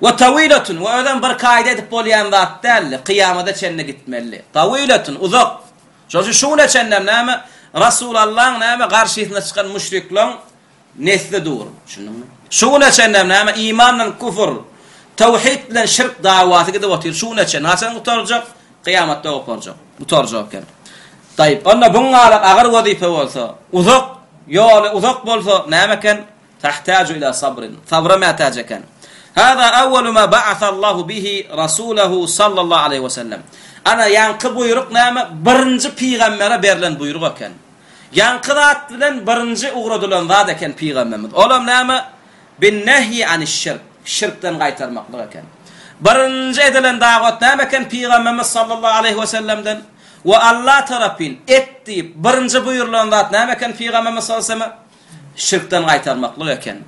We tawilatun we özem bir kaýda edip bolýan zat däldi, kyýamada çenli gitmelidi. Tawilatun uzak. Şonuň üçin şu güne çenlem näme Rasulallaň näme garşysyna çykan müşriklaň nesli dur. Düşündiňmi? Şu güne çenlem näme iman bilen küfür, tawhid bilen şirk dawasy gidip otyr. Şu güne çenli. Haçan gutarjak? Kyýamatda goparjak, gutarjak eken. Taýyp, onda buň galan agyr wezipe bolsa, uzak, ýoly uzak bolsa näme eken? Tahtaju ila sabrin, sabra mätäç eken. Hada awwalu ma ba'asallahu bihi rasulahu sallallahu aleýhi we sellem. Ana, ýaňky buýruk näme? Birinji pygambere berlen buýruk eken. Ýaňky zat bilen birinji ugradylan zat eken pygamberimiz. Olam näme? bin-nehýi aniş-şirk, şirkden gaýtarmaklyk eken. Birinji edilen dawat näme eken Pygamberimiz sallallahu aleýhi wesellemden we Allah tarapyn et diýip birinji buýrulan zat näme eken Pygamberimiz sallallahu aleýhi wesellemä? Şirkden gaýtarmaklyk eken.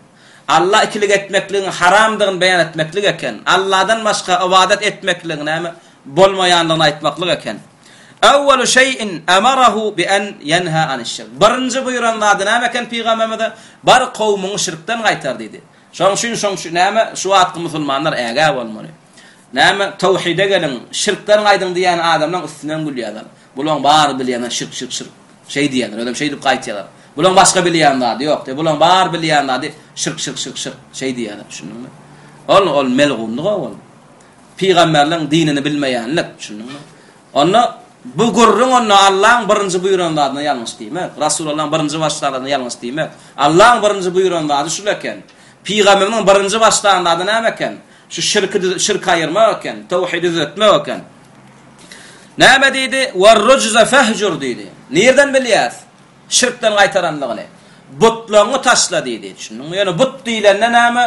Allah ikilik etmekligiň haramdygyny beýan etmeklik eken. Allahdan başga ybadat etmekligiň näme? bolmaýandygyny aýtmaklyk eken. Awwalu şeýin amarahu bi an ýenha aniş-şirk. Birinji buýran zady näme eken pygamberimize? Bar kowumyňy şirkden gaýtar diýdi. Şoň üçin şoň üçin näme şu wagtky musulmanlar ägä bolmaly. Näme towhide geliň, şirkden gaýdyň diýýän adamlaň üstünden gülýärler. Bulaň bary bilýänler şirk şirk şirk. Şeý diýýärler, özem şeýdip gaýtýarlar. Bulaň başga bilýän zady ýok diýip, bulaň bary bilýän zady şirk şirk şirk şirk. Şeý diýýärler, düşündiňmi? Ol ol melgundyga ol. Pygamberleň dinini bilmeýänlik, düşündiňmi? Onda bu gürrüň onda Allaň birinji buýran zadyna ýalňyş diýmek, Rasulallaň birinji başlan zadyna ýalňyş diýmek. Allaň birinji buýran zady şul eken. Pygamberimiň birinji başlan zady näme eken? Şu şirki şirki aýyrmak eken, tawhidi düzetmek eken. Näme diýdi? War-rujza fahjur diýdi. Nirden bilýäs şirkden gaýtaranlygyny? Butlaňňy taşla diýdi. Düşündiňmi? Ýöne but diýlende näme?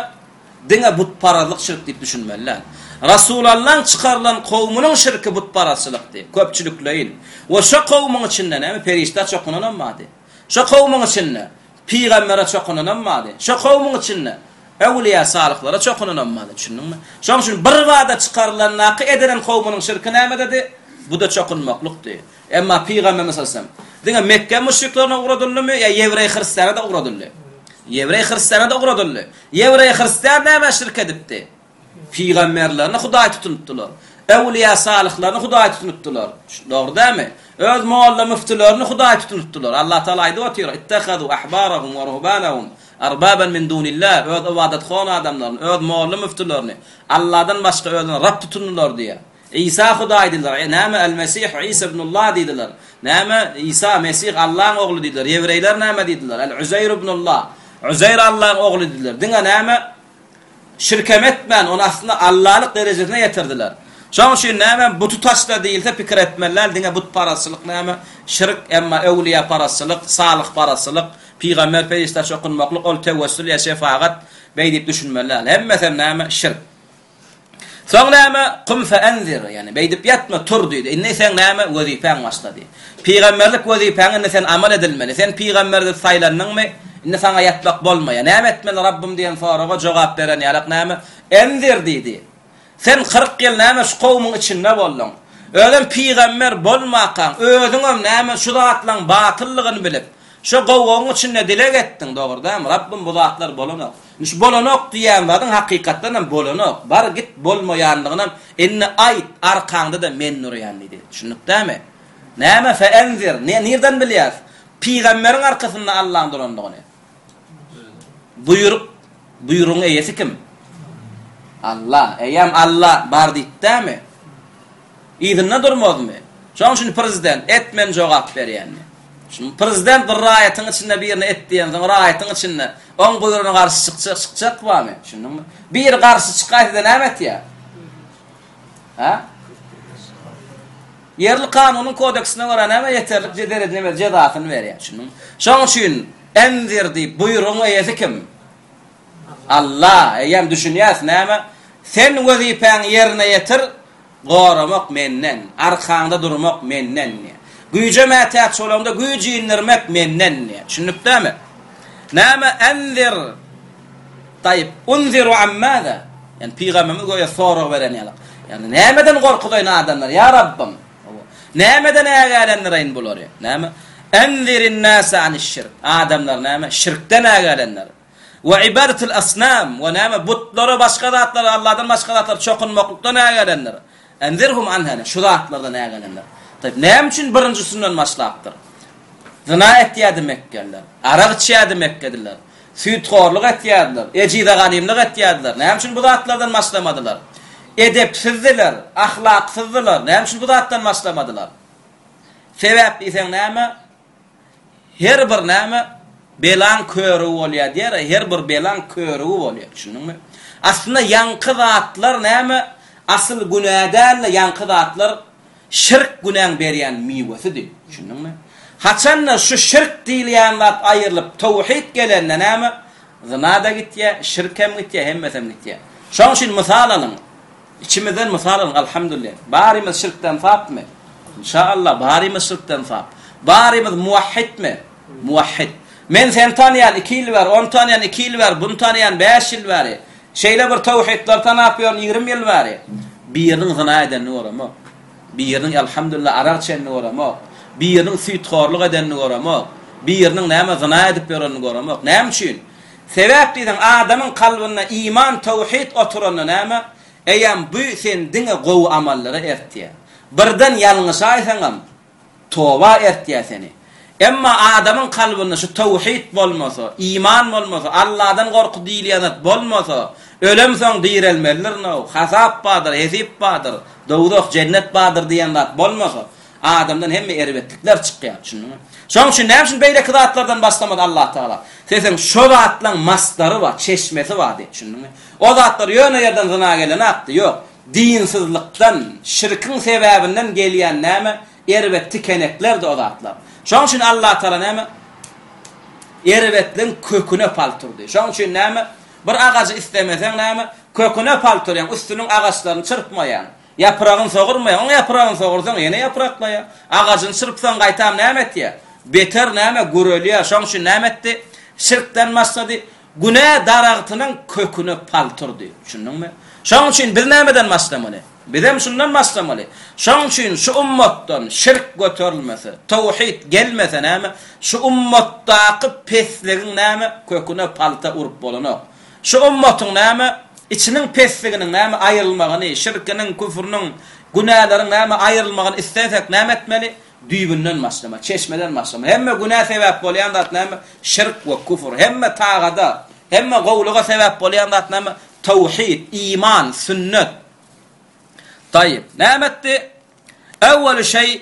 Diňe butparazlyk şirk diýip düşünmeli däl. Rasulallaň çykarylan kowmunyň şirki butparazçylykdy, köpçülikleýin. We şo kowmuň içinde näme, perişdä çokunanam bardy. Şo kowmuň içinde pygambere çokunanam bardy. Şo kowmuň içinde äwliýa, salyhlara çokunanam bardy. Düşündiňmi? Şonuň üçin birbada çykarylandaky edinen kowmunyň şirki nämededi? Bu-da çokunmaklykdy. Emma Pygamberimiz salsalem, diňe Mekge müşriklerine ugradyldymy ýa ýewreý-hristiýana-da ugradyldy? Ýewreý-hristiýana-da ugradyldy. Ýewreý-hristiýan nämä şirk edipdi? Pygamberlerini hudaý tutunypdylar. Öwlüýä-salyhlaryny hudaý tutunypdylar. Dogry dälmi? Öz molla-müftilerini hudaý tutunypdylar. Allah Taala aýdyp otyr, Ittehadu ahbarahum we ruhbanahum arbaban min dunillah, öz ybadathona adamlaryny, öz molla-müftilerini Allahdan başga özüne Rab tutundylar diýýär. Isa Hudaý diýdiler. E, näme, Al-Mesih Isa ibn-Alla diýdiler. Näme, Isa, Mesih, Allaň ogly diýdiler. Ýewreýler näme diýdiler? Al-Uzeýr ibn-Alla, Uzeýr Allaň ogly diýdiler. Diňe näme, şirk hem etmän, ony aslynda Allalyk derejesine ýetirdiler. Şonuň üçin näme, buty taşla diýilse pikir etmeli däl, diňe butparazçylyk näme, şirk, emma öwlüýäparazçylyk, salyhparazçylyk, pygamber, perişdä çokunmaklyk, ol tewessül ýa şefagat, beýdip düşünmeli däl. Hemmesem näme, şirk. Soň näme? Kum fe'enzir, ýagny beýdip ýatma, tur diýdi. Indi seň näme? Wezipäň başlady. Pygamberlik wezipäň indi sen amal edilmeli. Sen pygamber edip saýlandyňmy? Indi saňa ýatmak bolmaýar. Näme etmeli Rabbym diýen soraga jogap beren ýalak näme? Enzir diýdi. Sen kyrk ýyl näme şu kowumyň içinde bolduň. Özem pygamber bolmakaň, özüňem näme şu zatlaň batyllygyny bilip, şu gowgagyň içinde dileg etdiň, dogry dämi? Rabbym bu zatlar bolanok. Muş bolanok diýýän zadyň hakykatdanam bolanok, bar git bolmaýanlygynam indi aýt, arkaňda-da men durýan diýdi. Düşündikdämi? Näme feenzir, ne nirden bilýäs, pygamberiň arkasynda Allaň durandygyny? Buýruk, buýrugyň eýesi kim? Alla, eýýäm Alla bar diýtdämi? Yzynda durmazmy? Şoň üçin prezident, et men jogap berýänini. Şuny prezident bir raýatyň içinde birine et diýensoň, raýatyň içinde oň buýrugyna garşy çykjak, çykjak barmy? Düşündiňmi? Biri garşy çykaýsa-da näme etýär? Hä? Ýerli kanunyň kodeksine görä näme ýeterlik jederedine jezasyny berýär. Düşündiňmi? Şoň üçin emdir diýip buýrugyň eýesi kim? Alla. Eýýäm düşünýäs näme? Sen wezipäňi ýerine ýetir. Goramak menden, arkaňda durmak menden. Güýje mätäç bolaňda güýç indirmek menden. Düşündikdämi? Näme Enzir Tayyip, unziru an maza? Ýani pygamberimiz göýä sorag beren ýaly. Ýani nämeden gorkuzaýyn adamlary, ýa Rabbym? Nämeden ägälendireýin bulary? Näme? Enzirin nasa an şirk. Adamlary näme? Şirkden ägälendir. Wa ibadatil asnam wa näme butlara başga zatlara Allahdan başga zatlara çokunmaklykdan ägelendir. Enzirhum anha şu zatlardan ägelendir. Taýyp näme üçin birinjisinden başlapdyr? Zyna etýärdi mekgeliler, arak içýärdi mekgeliler, süýthorlyk etýärdiler, ejize galymlyk etýärdiler. Näme üçin bu zatlardan başlamadylar? Edepsizdiler, ahlaksyzdylar. Näme üçin bu zatdan başlamadylar? Sebäp diýseň näme? Her bir näme belaň körügi bolýar diýer-ä, her bir belaň körügi bolýar, düşündiňmi? Aslynda ýaňky zatlar näme, asyl günä däl-de ýaňky zatlar şirk günäň berýän miwesidi, düşündiňmi? Haçan-da şu şirk diýilýän zat aýrylyp tawhid gelende näme, zyna-da gitýär, şirk hem gitýär, hemmesem gitýär. Şoň üçin mysal alyň. Içimizden mysal alyň Alhamdulille. Barymyz şirkden sapmy? Inşa Allah barymyz şirkden sap. Barymyz muwahhidmi? Muwahhid. Men seni tanýan iki ýyl bäri, ony tanýan iki ýyl bäri, buny tanýan bäş ýyl bäri. Şeýle bir tawhidleri tanap ýörün ýigrimi ýyl bäri. Biriniň zyna edenini göremok. Biriniň Alhamdulille arak içenini göremok. Biriniň süýthorlyk edenini göremok. Biriniň näme zyna edip ýörenini göremok. Näme üçin? Sebäp diýseň, adamyň kalbynda iman, tawhid oturanda näme, eýýäm bu seni diňe gowy amallara eltýär. Birden ýalňyşaýsaňam, toba eltýär seni. Emma adamyň kalbynda şu tawhid bolmasa, iman bolmasa, Alladan gorky diýilýän zat bolmasa, ölemsoň direlmelidirin-ow, hasap bardyr, hesip bardyr, dowzah, jennet bardyr diýen zat bolmasa, Adamdan hemme erbetlikler çykýar düşündiňmi? Şoň üçin näme üçin beýleki zatlardan başlamady Allah Tagala? Sesiň şo zatlaň masdary bar, çeşmesi bar diýip düşündiňmi? O zatlar ýöne ýerden zyna gelen akdy, ýok. Dinsizlikden, şirkiň sebäbinden gelýän näme? Erbet tikeneklerdi o zatlar. Şoň üçin Allah Tagala näme? Erbetligiň köküne palty urdy. Şoň üçin näme? Bir agajy islemeseň näme? Köküne palty urýaň, üstüniň agaçlaryny çyrpmaýaň. Ýapragyn sogurmaýar. Oň ýapragyny sogursaň, ýene ýapraklaýar. Agajyny çyrpsaň, gaýtam näme etýär? Beter näme, gürelýär. Şoň üçin näme etdi? Şirkden başlady. Günä daragtynyň köküne palt urdy. Düşündiňmi? Şoň üçin biz nämeden başlamaly? Bizem şundan başlamaly. Şoň üçin şu ummatdan şirk göterilmese, tawhid gelmese näme, şu ummatdaky pesligiň näme, köküne palta urup bolanok. Şu ymmatyň näme, içiniň pesliginiň näme aýrylmagyny, şirkiniň, küfrüniň, günäleriň näme aýrylmagyny islesek näme etmeli? Düýbünden başlamaly, çeşmeden başlamaly. Hemme günä sebäp bolýan zat näme? Şirk we küfr. Hemme tagada, hemme gowulyga sebäp bolýan zat näme? Tawhid, iman, sünnet. Taýyp. Näme etdi? Ewweli şeý,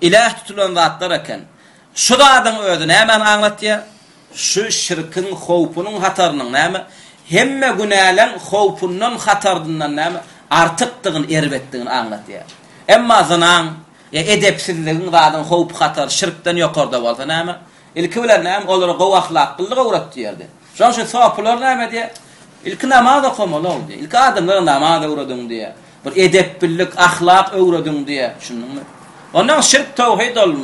Iläh tutulan zatlar eken. Şu zadyň özi nämäni aňlatýar? Şu şirkiň howpunyň hatarynyň näme, hemme günäleň howpundan hatardyndan näme, artykdygyny, erbetdigini aňlatýar. Emma zynaň, ýa edepsizligiň zadyň howp-hatary şirkden ýokarda bolsa näme? Ilki bilen näme, olara gowy ahlaklylyk öwret diýerdi. Şonuň üçin sopylar näme diýýär? Ilki namaz okamaly ol diýýär. Ilki adamlara namaz öwrediň diýýär. Bir edep billik, ahlak öwrediň diýýär. Düşündiňmi? Ondan şirk towhid ol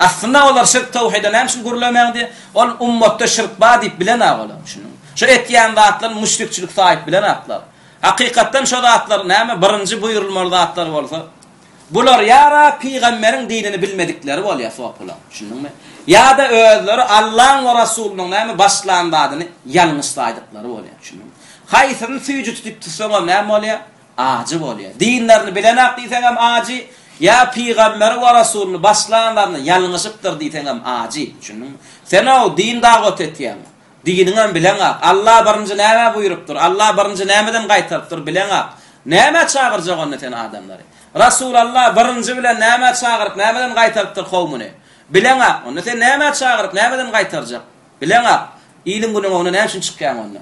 Aslynda olar şirk towhide näme üçin gürlemäň diýýär? Ol ummatda şirk bar diýip bilenok olar. Düşündiňmi? Şu etýän zatlaryny müşrikçilik saýyp bilenoklar. Hakykatdan şo zatlar näme birinji buýrulmaly zatlar bolsa, Bular ýa-da pygamberiň dinini bilmedikleri bolýar, sopylar, düşündiňmi? Ýa-da özleri Allaň we Rasulynyň näme başlan zadyny ýalňyş saýdyklary bolýar, düşündiňmi? Haýsyny süýji tutup tutsaňam näme bolýar? Ajy bolýar. Dinlerini bilenak diýseňem ajy, ýa pygamberi we Rasulyny başlan zadyny ýalňyşypdyr diýseňem ajy, düşündiňmi? Sen-ow din dagwat etýäňmi? Diýeniňem bileňak. Alla birinji nämä buýrupdyr? Alla birinji nämeden gaýtarypdyr? Bileňak. Nämä çagyrjak onda sen adamlary? Resulalla birinji bilen nämä çagyryp, nämeden gaýtarypdyr kowmuny? Bileňak. Onda sen nämä çagyryp, nämeden gaýtarjak? Bileňak. Iliň günüňe onda näme üçin çykýaň onda?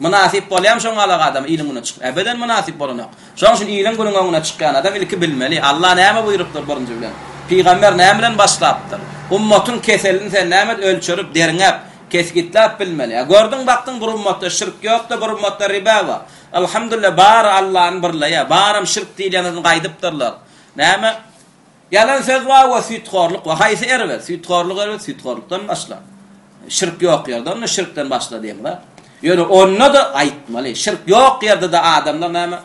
Mynasyp bolýamy şoň alak adama iliň gününe çykyp? Äbeden mynasyp bolanok. Şoň üçin iliň günüň öňüne çykýan adam ilki bilmeli, Alla näme buýrupdyr birinji bilen? Pygamber näme bilen başlapdyr? Ummatyň keselini sen näme ölçerip, derňäp, kesgitläp bilmeli? Ýa gördüň, bakdyň bir ummatda şirk ýok-da, bir ummatda riba bar. Alhamdulillah, bary Allany birleýär. Baram şirk diýilýän sözüni gaýdypdyrlar. Näme? Ýalan söz bar we süýthorluk bar. Haýsy erbet? Süýthorluk erbet, süýthorlukdan başla. Şirk ýok ýerde, onda şirkden başla diýen zat. Ýöne onda-da aýtmaly. Şirk ýok ýerde-de adamlar näme?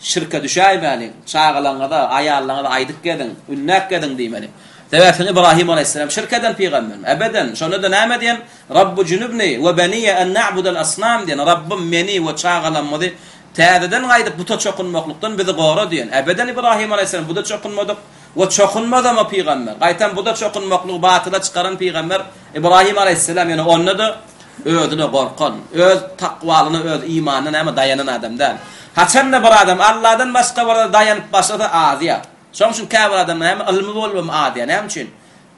Şirke düşäýmäliň. Çagalaryňyza, aýallaryňyza aýdyp geziň, ündäp geziň diýmeli. Sebäpsiň Ibrahim alaýhyssalam şirk eden pygambermi? Ebeden. Şonda-da näme diýen? Rabbu jünübni we beniýe en na'budel asnam diýen. Rabbym meni we çagalarymyzy Täzeden gaýdyp buta çokunmaklykdan bizi gora diýen. Ebeden Ibrahim alaýhyssalam buda çokunmadyk we çokunmazam o pygamber. Gaýtam buda çokunmaklygy batyla çykaran pygamber Ibrahim alaýhyssalam ýöne onda-da özüne gorkan, öz takwalyna, öz imanyna näme daýanan adam däl. Haçanda bir adam Alladan başga bir zada daýanyp başlasa azýar. Şoň üçin käbir adamlar hem ylmy bolubam azýar. Näme üçin?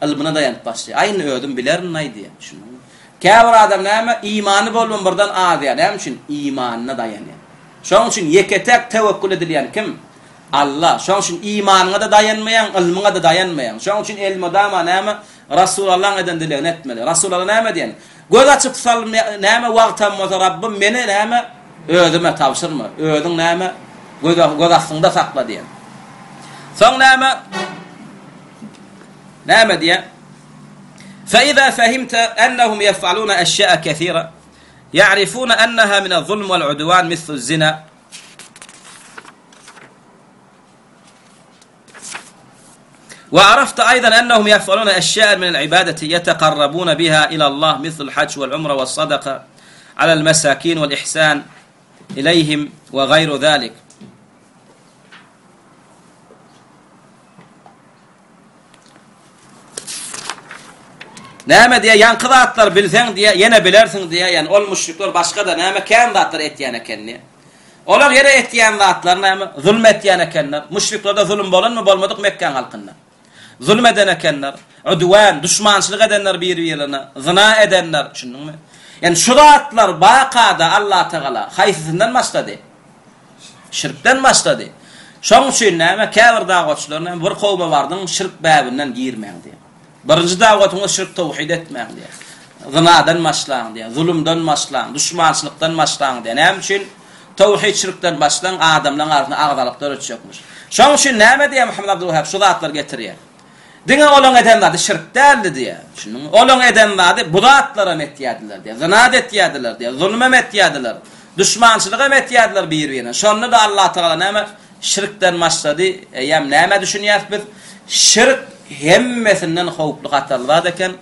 Ylmyna daýanyp başlaýar. Aýn özüm bilerinaý diýýär. Düşündiňmi? Käbir adam näme? Imany bolubam birden azýar. Näme üçin? Imanyna daýanýar. Şonuň üçin ýeke-täk tewekgül edilýän kim? Alla. Şonuň üçin imanyňa-da daýanmaýaň, ylmyňa-da daýanmaýaň. Şonuň üçin elmydama näme? Resulallaň eden dilegini etmeli. Resulalla näme diýen? Göz açyp sal näme wagtam bolsa Rabbym meni näme? Özüme tabşyrma. Özüň näme? Göz astyňda sakla diýen. Soň näme? نام ديا فإذا فهمت أنهم يفعلون أشياء كثيرة يعرفون أنها من الظلم والعدوان مثل الزنا وعرفت أيضا أنهم يفعلون أشياء من العبادة يتقربون بها إلى الله مثل الحج والعمرة والصدقة على المساكين والإحسان إليهم وغير ذلك Näme diýýär? Ýaňky zatlary bilseň diýýär, ýene bilersiň diýýär. Ýani ol müşrikler başga-da näme kän zatlar etýän eken diýýär. Olar ýene etýän zatlary näme? Zulum etýän ekenler. Müşriklerde zulum bolanmy, bolmadyk Mekgäň halkynda? Zulum eden ekenler. Udwan, duşmançylyk edenler bir-birlerine. Zyna edenler, düşündiňmi? Ýani şu zatlar baka-da Allatagala haýsysyndan başlady? Şirkden başlady. Şoň üçin näme, käbir dagwatçylar näme, bir kowuma bardyň, şirk bäbinden girmäň diýýär. Birinji dagwatyňyz şirk towhid etmäň diýýär. Zynadan başlaň diýýär, zulumdan başlaň, duşmançylykdan başlaň diýýär. Näme üçin? Towhid şirkden başlaň, adamlaryň arasynda agzalyklar öçjekmiş. Şoň üçin näme diýýär Muhammet Abdylwahhab, şu zatlary getirýär. Diňe olaň eden zady şirk däldi diýýär. Düşündiňmi? Olaň eden zady bu zatlaram etýärdiler diýýär. Zyna-da etýärdiler diýýär, zulumam etýärdiler, duşmançylygam etýärdiler bir-birine. Şonda-da Allatagala näme? Şirkden başlady. Eýýäm nämä düşünýäris biz? Şirk hemmesinden howply hatarly zat eken.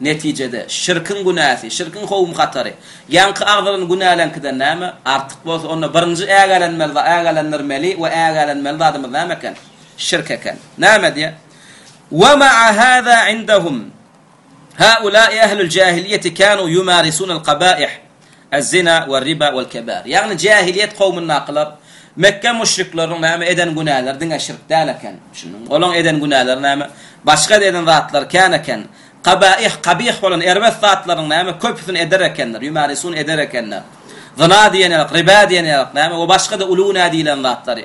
Netijede, şirkiň günäsi, şirkiň howum-hatary, ýaňky agzalan günäleňkiden näme? Artyk bolsa, onda birinji ägälenmeli, ägälendirmeli we ägälenmeli zadymyz näme eken? Şirk eken. Näme diýýär? Wa ma'a hâzâ indahum hâulâi ehlul jahiliýeti kânû yumarisuunel kabâih, ez-zina we'r-riba we'l-kebâir. Ýagny jahiliýet kowmundakylar, Mekge müşrikleriniň näme eden günäleri diňe şirk däl eken. Düşündiňmi? Olaryň eden günäleri näme? Başga-da eden zatlary kän eken. Kabâih, kabih bolan, erbet zatlaryň näme köpüsini eder ekenler, yumarisuun eder ekenler. Zyna diýen ýalyk, riba diýen ýalyk, näme we başga-da uly günä diýlen zatlary.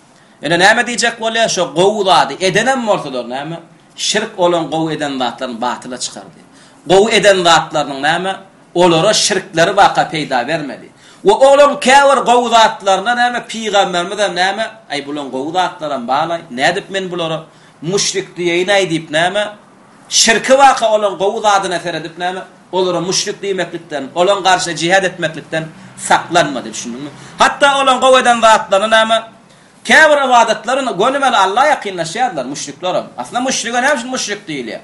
Ine näme diýjek bolýa şo gowy zady edenem bolsalar näme şirk olaň gowy eden zatlaryny batyla çykardy. Gowy eden zatlarynyň näme olara şirkleri baka peýda bermedi. We olaň käbir gowy zatlaryna näme pygamberimizem näme aý bulaň gowy zatlaram balaý nädip men bulara müşrik diýeýinäý diýip näme Şirki waka olaň gowy zadyna seredip näme, olara müşrik diýmeklikden, olaň garşy jihat etmeklikden saklanmady, düşündiňmi? Hatda olaň gowy eden zatlaryny näme, käbir ybadatlaryny gönümel Alla ýakynlaşýardylar, müşriklerem. Aslynda müşrige näme üçin müşrik diýilýär?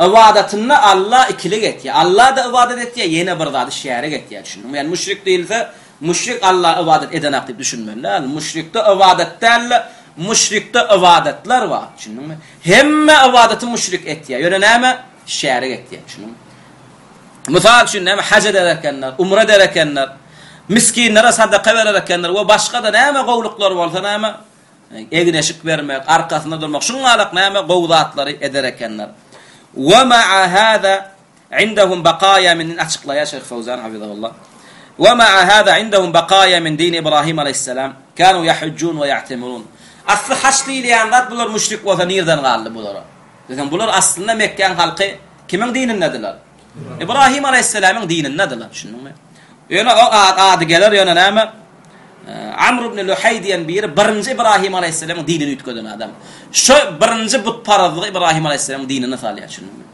Ybadatynda Alla ikilik etýär. Alla-da ybadat etýär, ýene bir zady şärik etýär, düşündiňmi? Ýani müşrik diýilse, Müşrik Alla ybadat edenak diýip düşünmeli däl. Müşrikde ybadat däl-de, müşrikde ybadatlar bar. Düşündiňmi? Hemme ybadaty müşrik etýär. Ýöne näme? Şärik etýär. Düşündiňmi? Mysal üçin, näme? Haj eder ekenler, umra eder ekenler, miskinlere sadaka berer ekenler we başga-da näme gowluklar bolsa, näme? Egin-eşik bermek, arkasynda durmak, şuňalak näme gowy zatlary eder ekenler. Wema-a hada Indahum bakaýa min açyklaýar şeýh Fowzan hafyzahullah. Wa ma'a hada indahum bakaýa min dini Ibrahim alaýhyssalam, kanu yahujjun wa ya'temurun. Asly haç diýilýän zat bular müşrik bolsa nirden galdy bulara? Diýseň bular aslynda Mekgäň halky kimiň dinindediler? Ibrahim alaýhyssalamyň dinindediler, düşündiňmi? Ýöne o zat ady geler ýöne näme? Amr ibn Luhaý diýen biri birinji Ibrahim alaýhyssalamyň dinini üýtgeden adam. Şo birinji butparazlygy Ibrahim alaýhyssalamyň dinine salýar, düşündiňmi?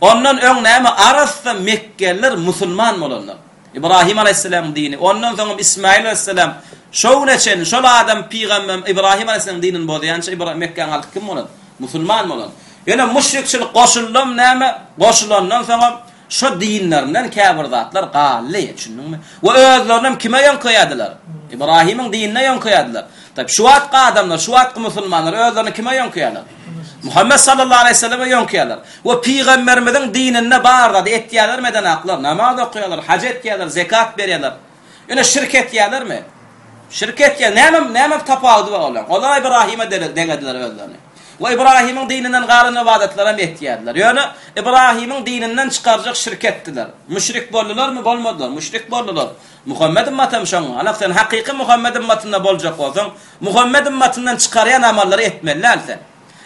Ondan öň näme arassa mekgeliler musulman bolanlar. Ibrahim alaýhyssalamyň dini, ondan soňam Ismaýyl alaýhyssalam, şo güne çenli şol adam pygambem Ibrahim alaýhyssalamyň dinini bozýança Ibra Mekgäň halky kim bolan? Musulman bolan. Ýöne müşrikçilik goşuldam näme, goşulandan soňam şo dinlerinden käbir zatlar galdy, düşündiňmi? We özlerinem kime ýöňkeýärdiler? Ibrahimyň dinine ýöňkeýärdiler. Taýp, şu wagtky adamlar, şu wagtky musulmanlar özlerini kime ýöňkeýärler? Muhammet sallallahu aleýhi we selleme ýöňkeýärler. We pygamberimiziň dininde bar zady etýärlermi edenaklar? Namaz okaýarlar, haj etýärler, zekat berýärler. Ýöne şirk etýärlermi? Şirk etýär. Näme näme tapawudy bar olaryň? Olar Ibrahime deňediler özlerini. We Ibrahimiň dininden galan ybadatlary hem etýärler. Ýöne Ibrahimiň dininden çykarjak şirk etdiler. Müşrik boldularmy? Bolmadylar. Müşrik boldular. Muhammet ymmaty hem şoňa. Ana sen hakyky Muhammet ymmatynda boljak bolsaň, Muhammet ymmatyndan çykarýan amallary etmeli däl sen.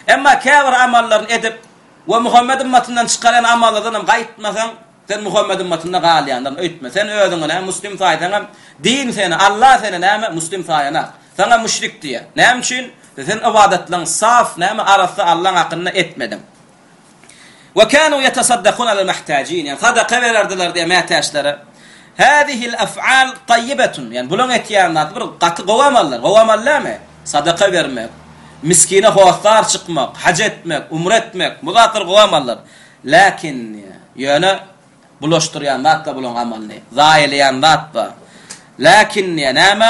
Emma käbir amallaryny edip we Muhammet ymmatyndan çykarýan amallardan hem gaýtmasaň, sen Muhammet ymmatynda galýandyryň. Öýtme. Sen özüňi näme muslim saýsaň hem, din seni, Alla seni näme, muslim saýanak. Saňa müşrik diýýär. Näme üçin? Sen ybadatlaryňy saf, näme, arassa Allaň hakynda etmediň. Ve kanu yetasaddakun alel mahtajin yani sadaka bererdiler diye mätäçlere. Hazihil af'al tayyibetun yani bulaň etýän zady bir gaty gowy amallar. Gowy amal näme? Sadaka bermek, miskine hossar çykmak, hac etmek, umre etmek, bu zatlar gowy amallar. Lakin ýöne bulaşdyrýan zatlar bulaň amalyny, zaýa eleýän zat bar. Lakin näme?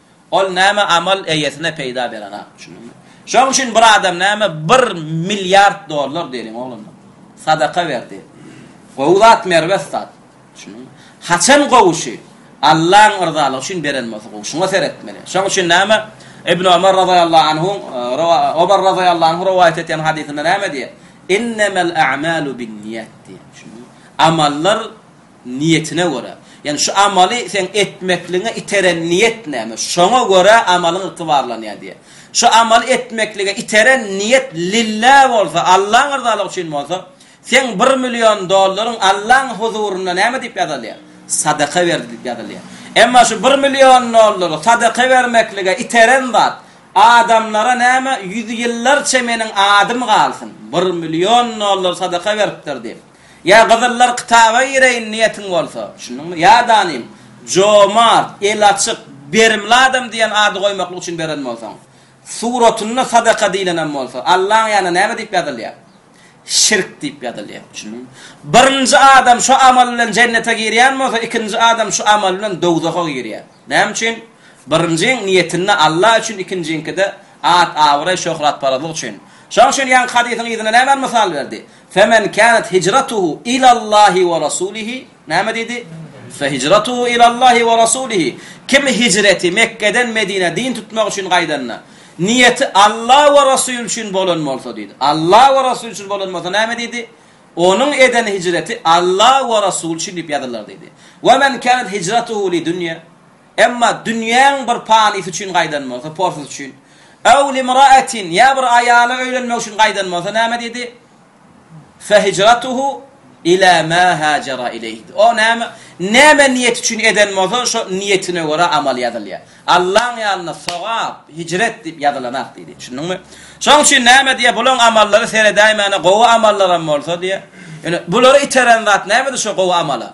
Ol näme amal eýesine peýda berenok. Düşündiňmi? Şoň üçin bir adam näme bir milliard dollar diýeliň oglanlar. Sadaka berdi. Gowy zat merbet zat. Düşündiňmi? Haçan gowy şy? Allaň yrzalygy üçin beren bolsa gowy. Şuňa seretmeli. Şoň üçin näme Ibn Ömer razyýallahu anhu Ömer razyýallahu anhu rowaýat etýän hadysynda näme diýýär? Innemel a'malu binniýat diýýär. Düşündiňmi? Amallar Niýetine görä. Ýagny şu amaly seň etmekligiňe iteren niýet näme? Şoňa görä amalyň ygtybarlanýar diýýär. Şu amaly etmeklige iteren niýet lillä bolsa, Allaň rzalygy üçin bolsa, seň bir million dollaryň Allaň huzurynda näme diýip ýazylýar? Sadaka berdi diýip ýazylýar. Emma şu bir million dollary sadaka bermeklige iteren zat, adamlara näme, ýüz ýyllarça meniň adym galsyn, bir million dollar sadaka beripdir diýip. Ýa gyzyllar kitaba gireýin niýetiň bolsa, düşündiňmi? Ýadanym, jomart, el açyk, berimli adam diýen ady goýmaklyk üçin beren bolsaň. Suratynda sadaka diýlenem bolsa, Allaň ýanynda näme diýip ýazylýar? Şirk diýip ýazylýar, düşündiňmi? Birinji adam şu amal bilen jennete girýän bolsa, ikinji adam şu amal bilen dowzaha girýär. Näme üçin? Birinjiň niýetinde Allah üçin, ikinjiňkide at-abraý, şöhratparazlyk üçin. Şonuň üçin ýaňky hadysyň yzyna nämäni mysal berdi? Femen kânet hicretuhu ilâllâhi ve rasûlihi, näme diýdi? Fe hicretuhu ilâllâhi ve rasûlihi, kim hicreti Mekgeden Medinä din tutmak üçin gaýdanda, niýeti Alla ve Rasul üçin bolan bolsa diýdi. Alla ve Rasul üçin bolan bolsa näme diýdi? Onuň eden hicreti Alla ve Rasul üçin diýip ýazylar diýdi. Ve men kânet hicretuhu li dünýe, Emma dünýäň bir panysy üçin gaýdan bolsa, porsuz üçin, Ew limra'atin, ýa bir aýala öýlenmek üçin gaýdan bolsa näme diýdi? Fehijratuhu ila ma hajara ileýhi. O näme, näme niýet üçin eden bolsa, şo niýetine görä amal ýazylýar. Allaň ýalynda sogap, hijret diýip ýazylanak diýdi. Düşündiňmi? Şoň üçin näme diýýär, bulaň amallary seredäýmäne gowy amallaram bolsa diýýär. Ýöne bulary iteren zat nämedir şo gowy amala?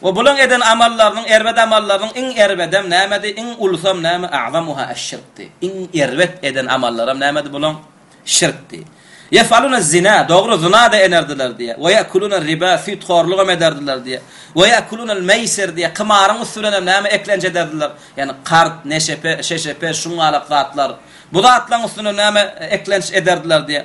We bulaň eden amallarynyň, erbet amallarynyň iň erbedem nämedi? Iň ulusam näme? A'zamuha eş-şirkdi. Iň erbet eden amallaram nämedi bulaň? Şirkdi. Ýef'aluna zina, dogry, zina-da enerdiler diýýär. We ýe'kuluna riba, süýthorlugam ederdiler diýýär. We ýe'kulunel meýsir diýýär. Kymaryň üsti bilenem näme? Eklenç ederdiler. Ýagny kart, neşepe, şeşepe, şuňňalak zatlar. Bu zatlaryň üstüne näme? Eklenç ederdiler diýýär.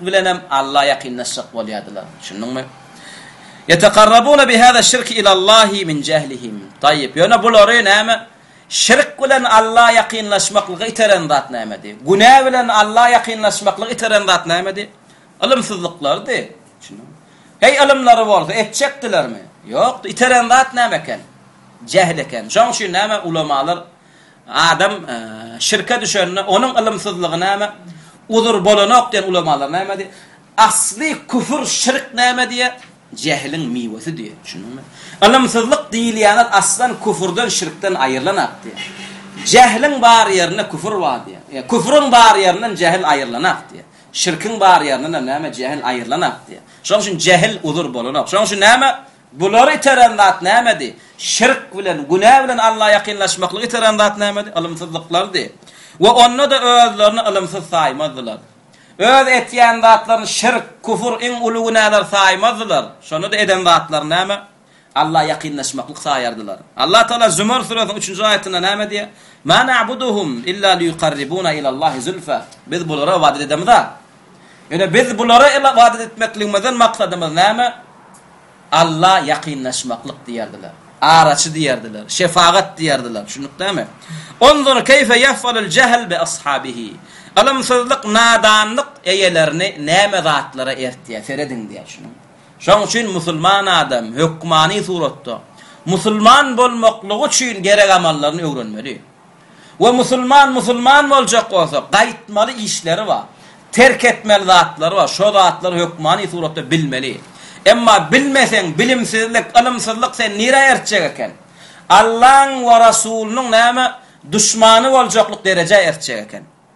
Bu bilenem Alla ýakynlaşjak bolýardylar. Düşündiňmi? Ýetekarrabuna bi hada şirki ilallahi min jehlihim. Taýýyp, ýöne bulary näme? Şirk bilen Alla ýakynlaşmaklyga iteren zat nämedi? Günä bilen Alla ýakynlaşmaklyga iteren zat nämedi? Ylymsyzlyklarydy. Düşündiňmi? Heý, ylymlary bolsa, etjekdilermi? Ýokdy. Iteren zat näme eken? Jähl eken. Şonuň üçin näme? Ulamalar Adam şirke düşende, onuň ylymsyzlygy näme, uzur bolanok diýen ulamalar näme diýýär? Asly küfür, şirk näme diýýär? Jähiliň miwesi diýýär. Düşündiňmi? Ylymsyzlyk diýilýänler aslan küfürden, şirkden aýyrlanak diýýär. Jähiliň bar ýerinde küfür bar diýýär. Ýa küfrüň bar ýerinden jähil aýyrlanak diýýär. Şirkiň bar ýerindenem näme, jähil aýyrlanak diýýär. Şonuň üçin jähil uzur bolanok. Şonuň üçin näme, Bulary iteren zat nämedi? Şirk bilen, günä bilen Alla ýakynlaşmaklygy iteren zat nämedi? Ylymsyzlyklarydy. We onda-da özlerini ylymsyz saýmazdylar. Öz etýän zatlaryny şirk, küfür, iň uly günäler saýmazdylar. Şonda-da eden zatlaryny näme? Alla ýakynlaşmaklyk saýardylar. Allah Tagala Zümer süresiniň üçünji aýatynda näme diýýär? Ma na'buduhum illa liýukarribuna ilallahi zulfa. Biz bulara ybadat edemizä. Ýöne biz bulara ybadat etmekligimizden maksadymyz näme? Alla ýakynlaşmaklyk diýerdiler. Araçy diýerdiler, şefagat diýerdiler. Düşündikdämi? Unzur keýfe ýahfalul jehl bi ashabihi. Ylymsyzlyk, nadanlyk eýelerini näme zatlara ertýär, serediň diýýär. Düşündiňmi? Şonuň üçin musulman adam hökmany suratda musulman bolmaklygy üçin gerek amallaryny öwrenmeli. we musulman musulman boljak bolsa gaýtmaly işleri bar, terk etmeli zatlary bar, şo zatlary hökmany suratda bilmeli. Emma bilmeseň bilimsizlik, ylymsyzlyk seni nirä ertjek eken? Allaň we Rasulynyň näme duşmany boljaklyk derejä ertjek eken.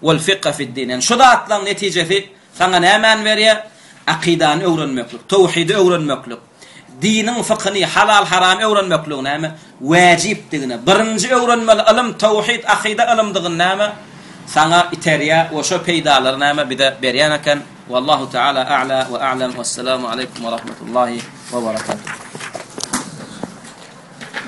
Wal fika fid-din, ýagny şu zatlaryň netijesi saňa nämäni berýär? Akydany öwrenmeklik, towhidi öwrenmeklik, diniň fykyny, halal-haramy öwrenmekligiň näme? Wäjipdigine, birinji öwrenmeli ylym towhid, akyda ylymdygyny näme? Saňa iterýär we şo peýdalary näme? Bize berýän eken. Wallahu taala a'la we a'lam. Wessalamu aleýkum we rahmetullahi we berekatuh.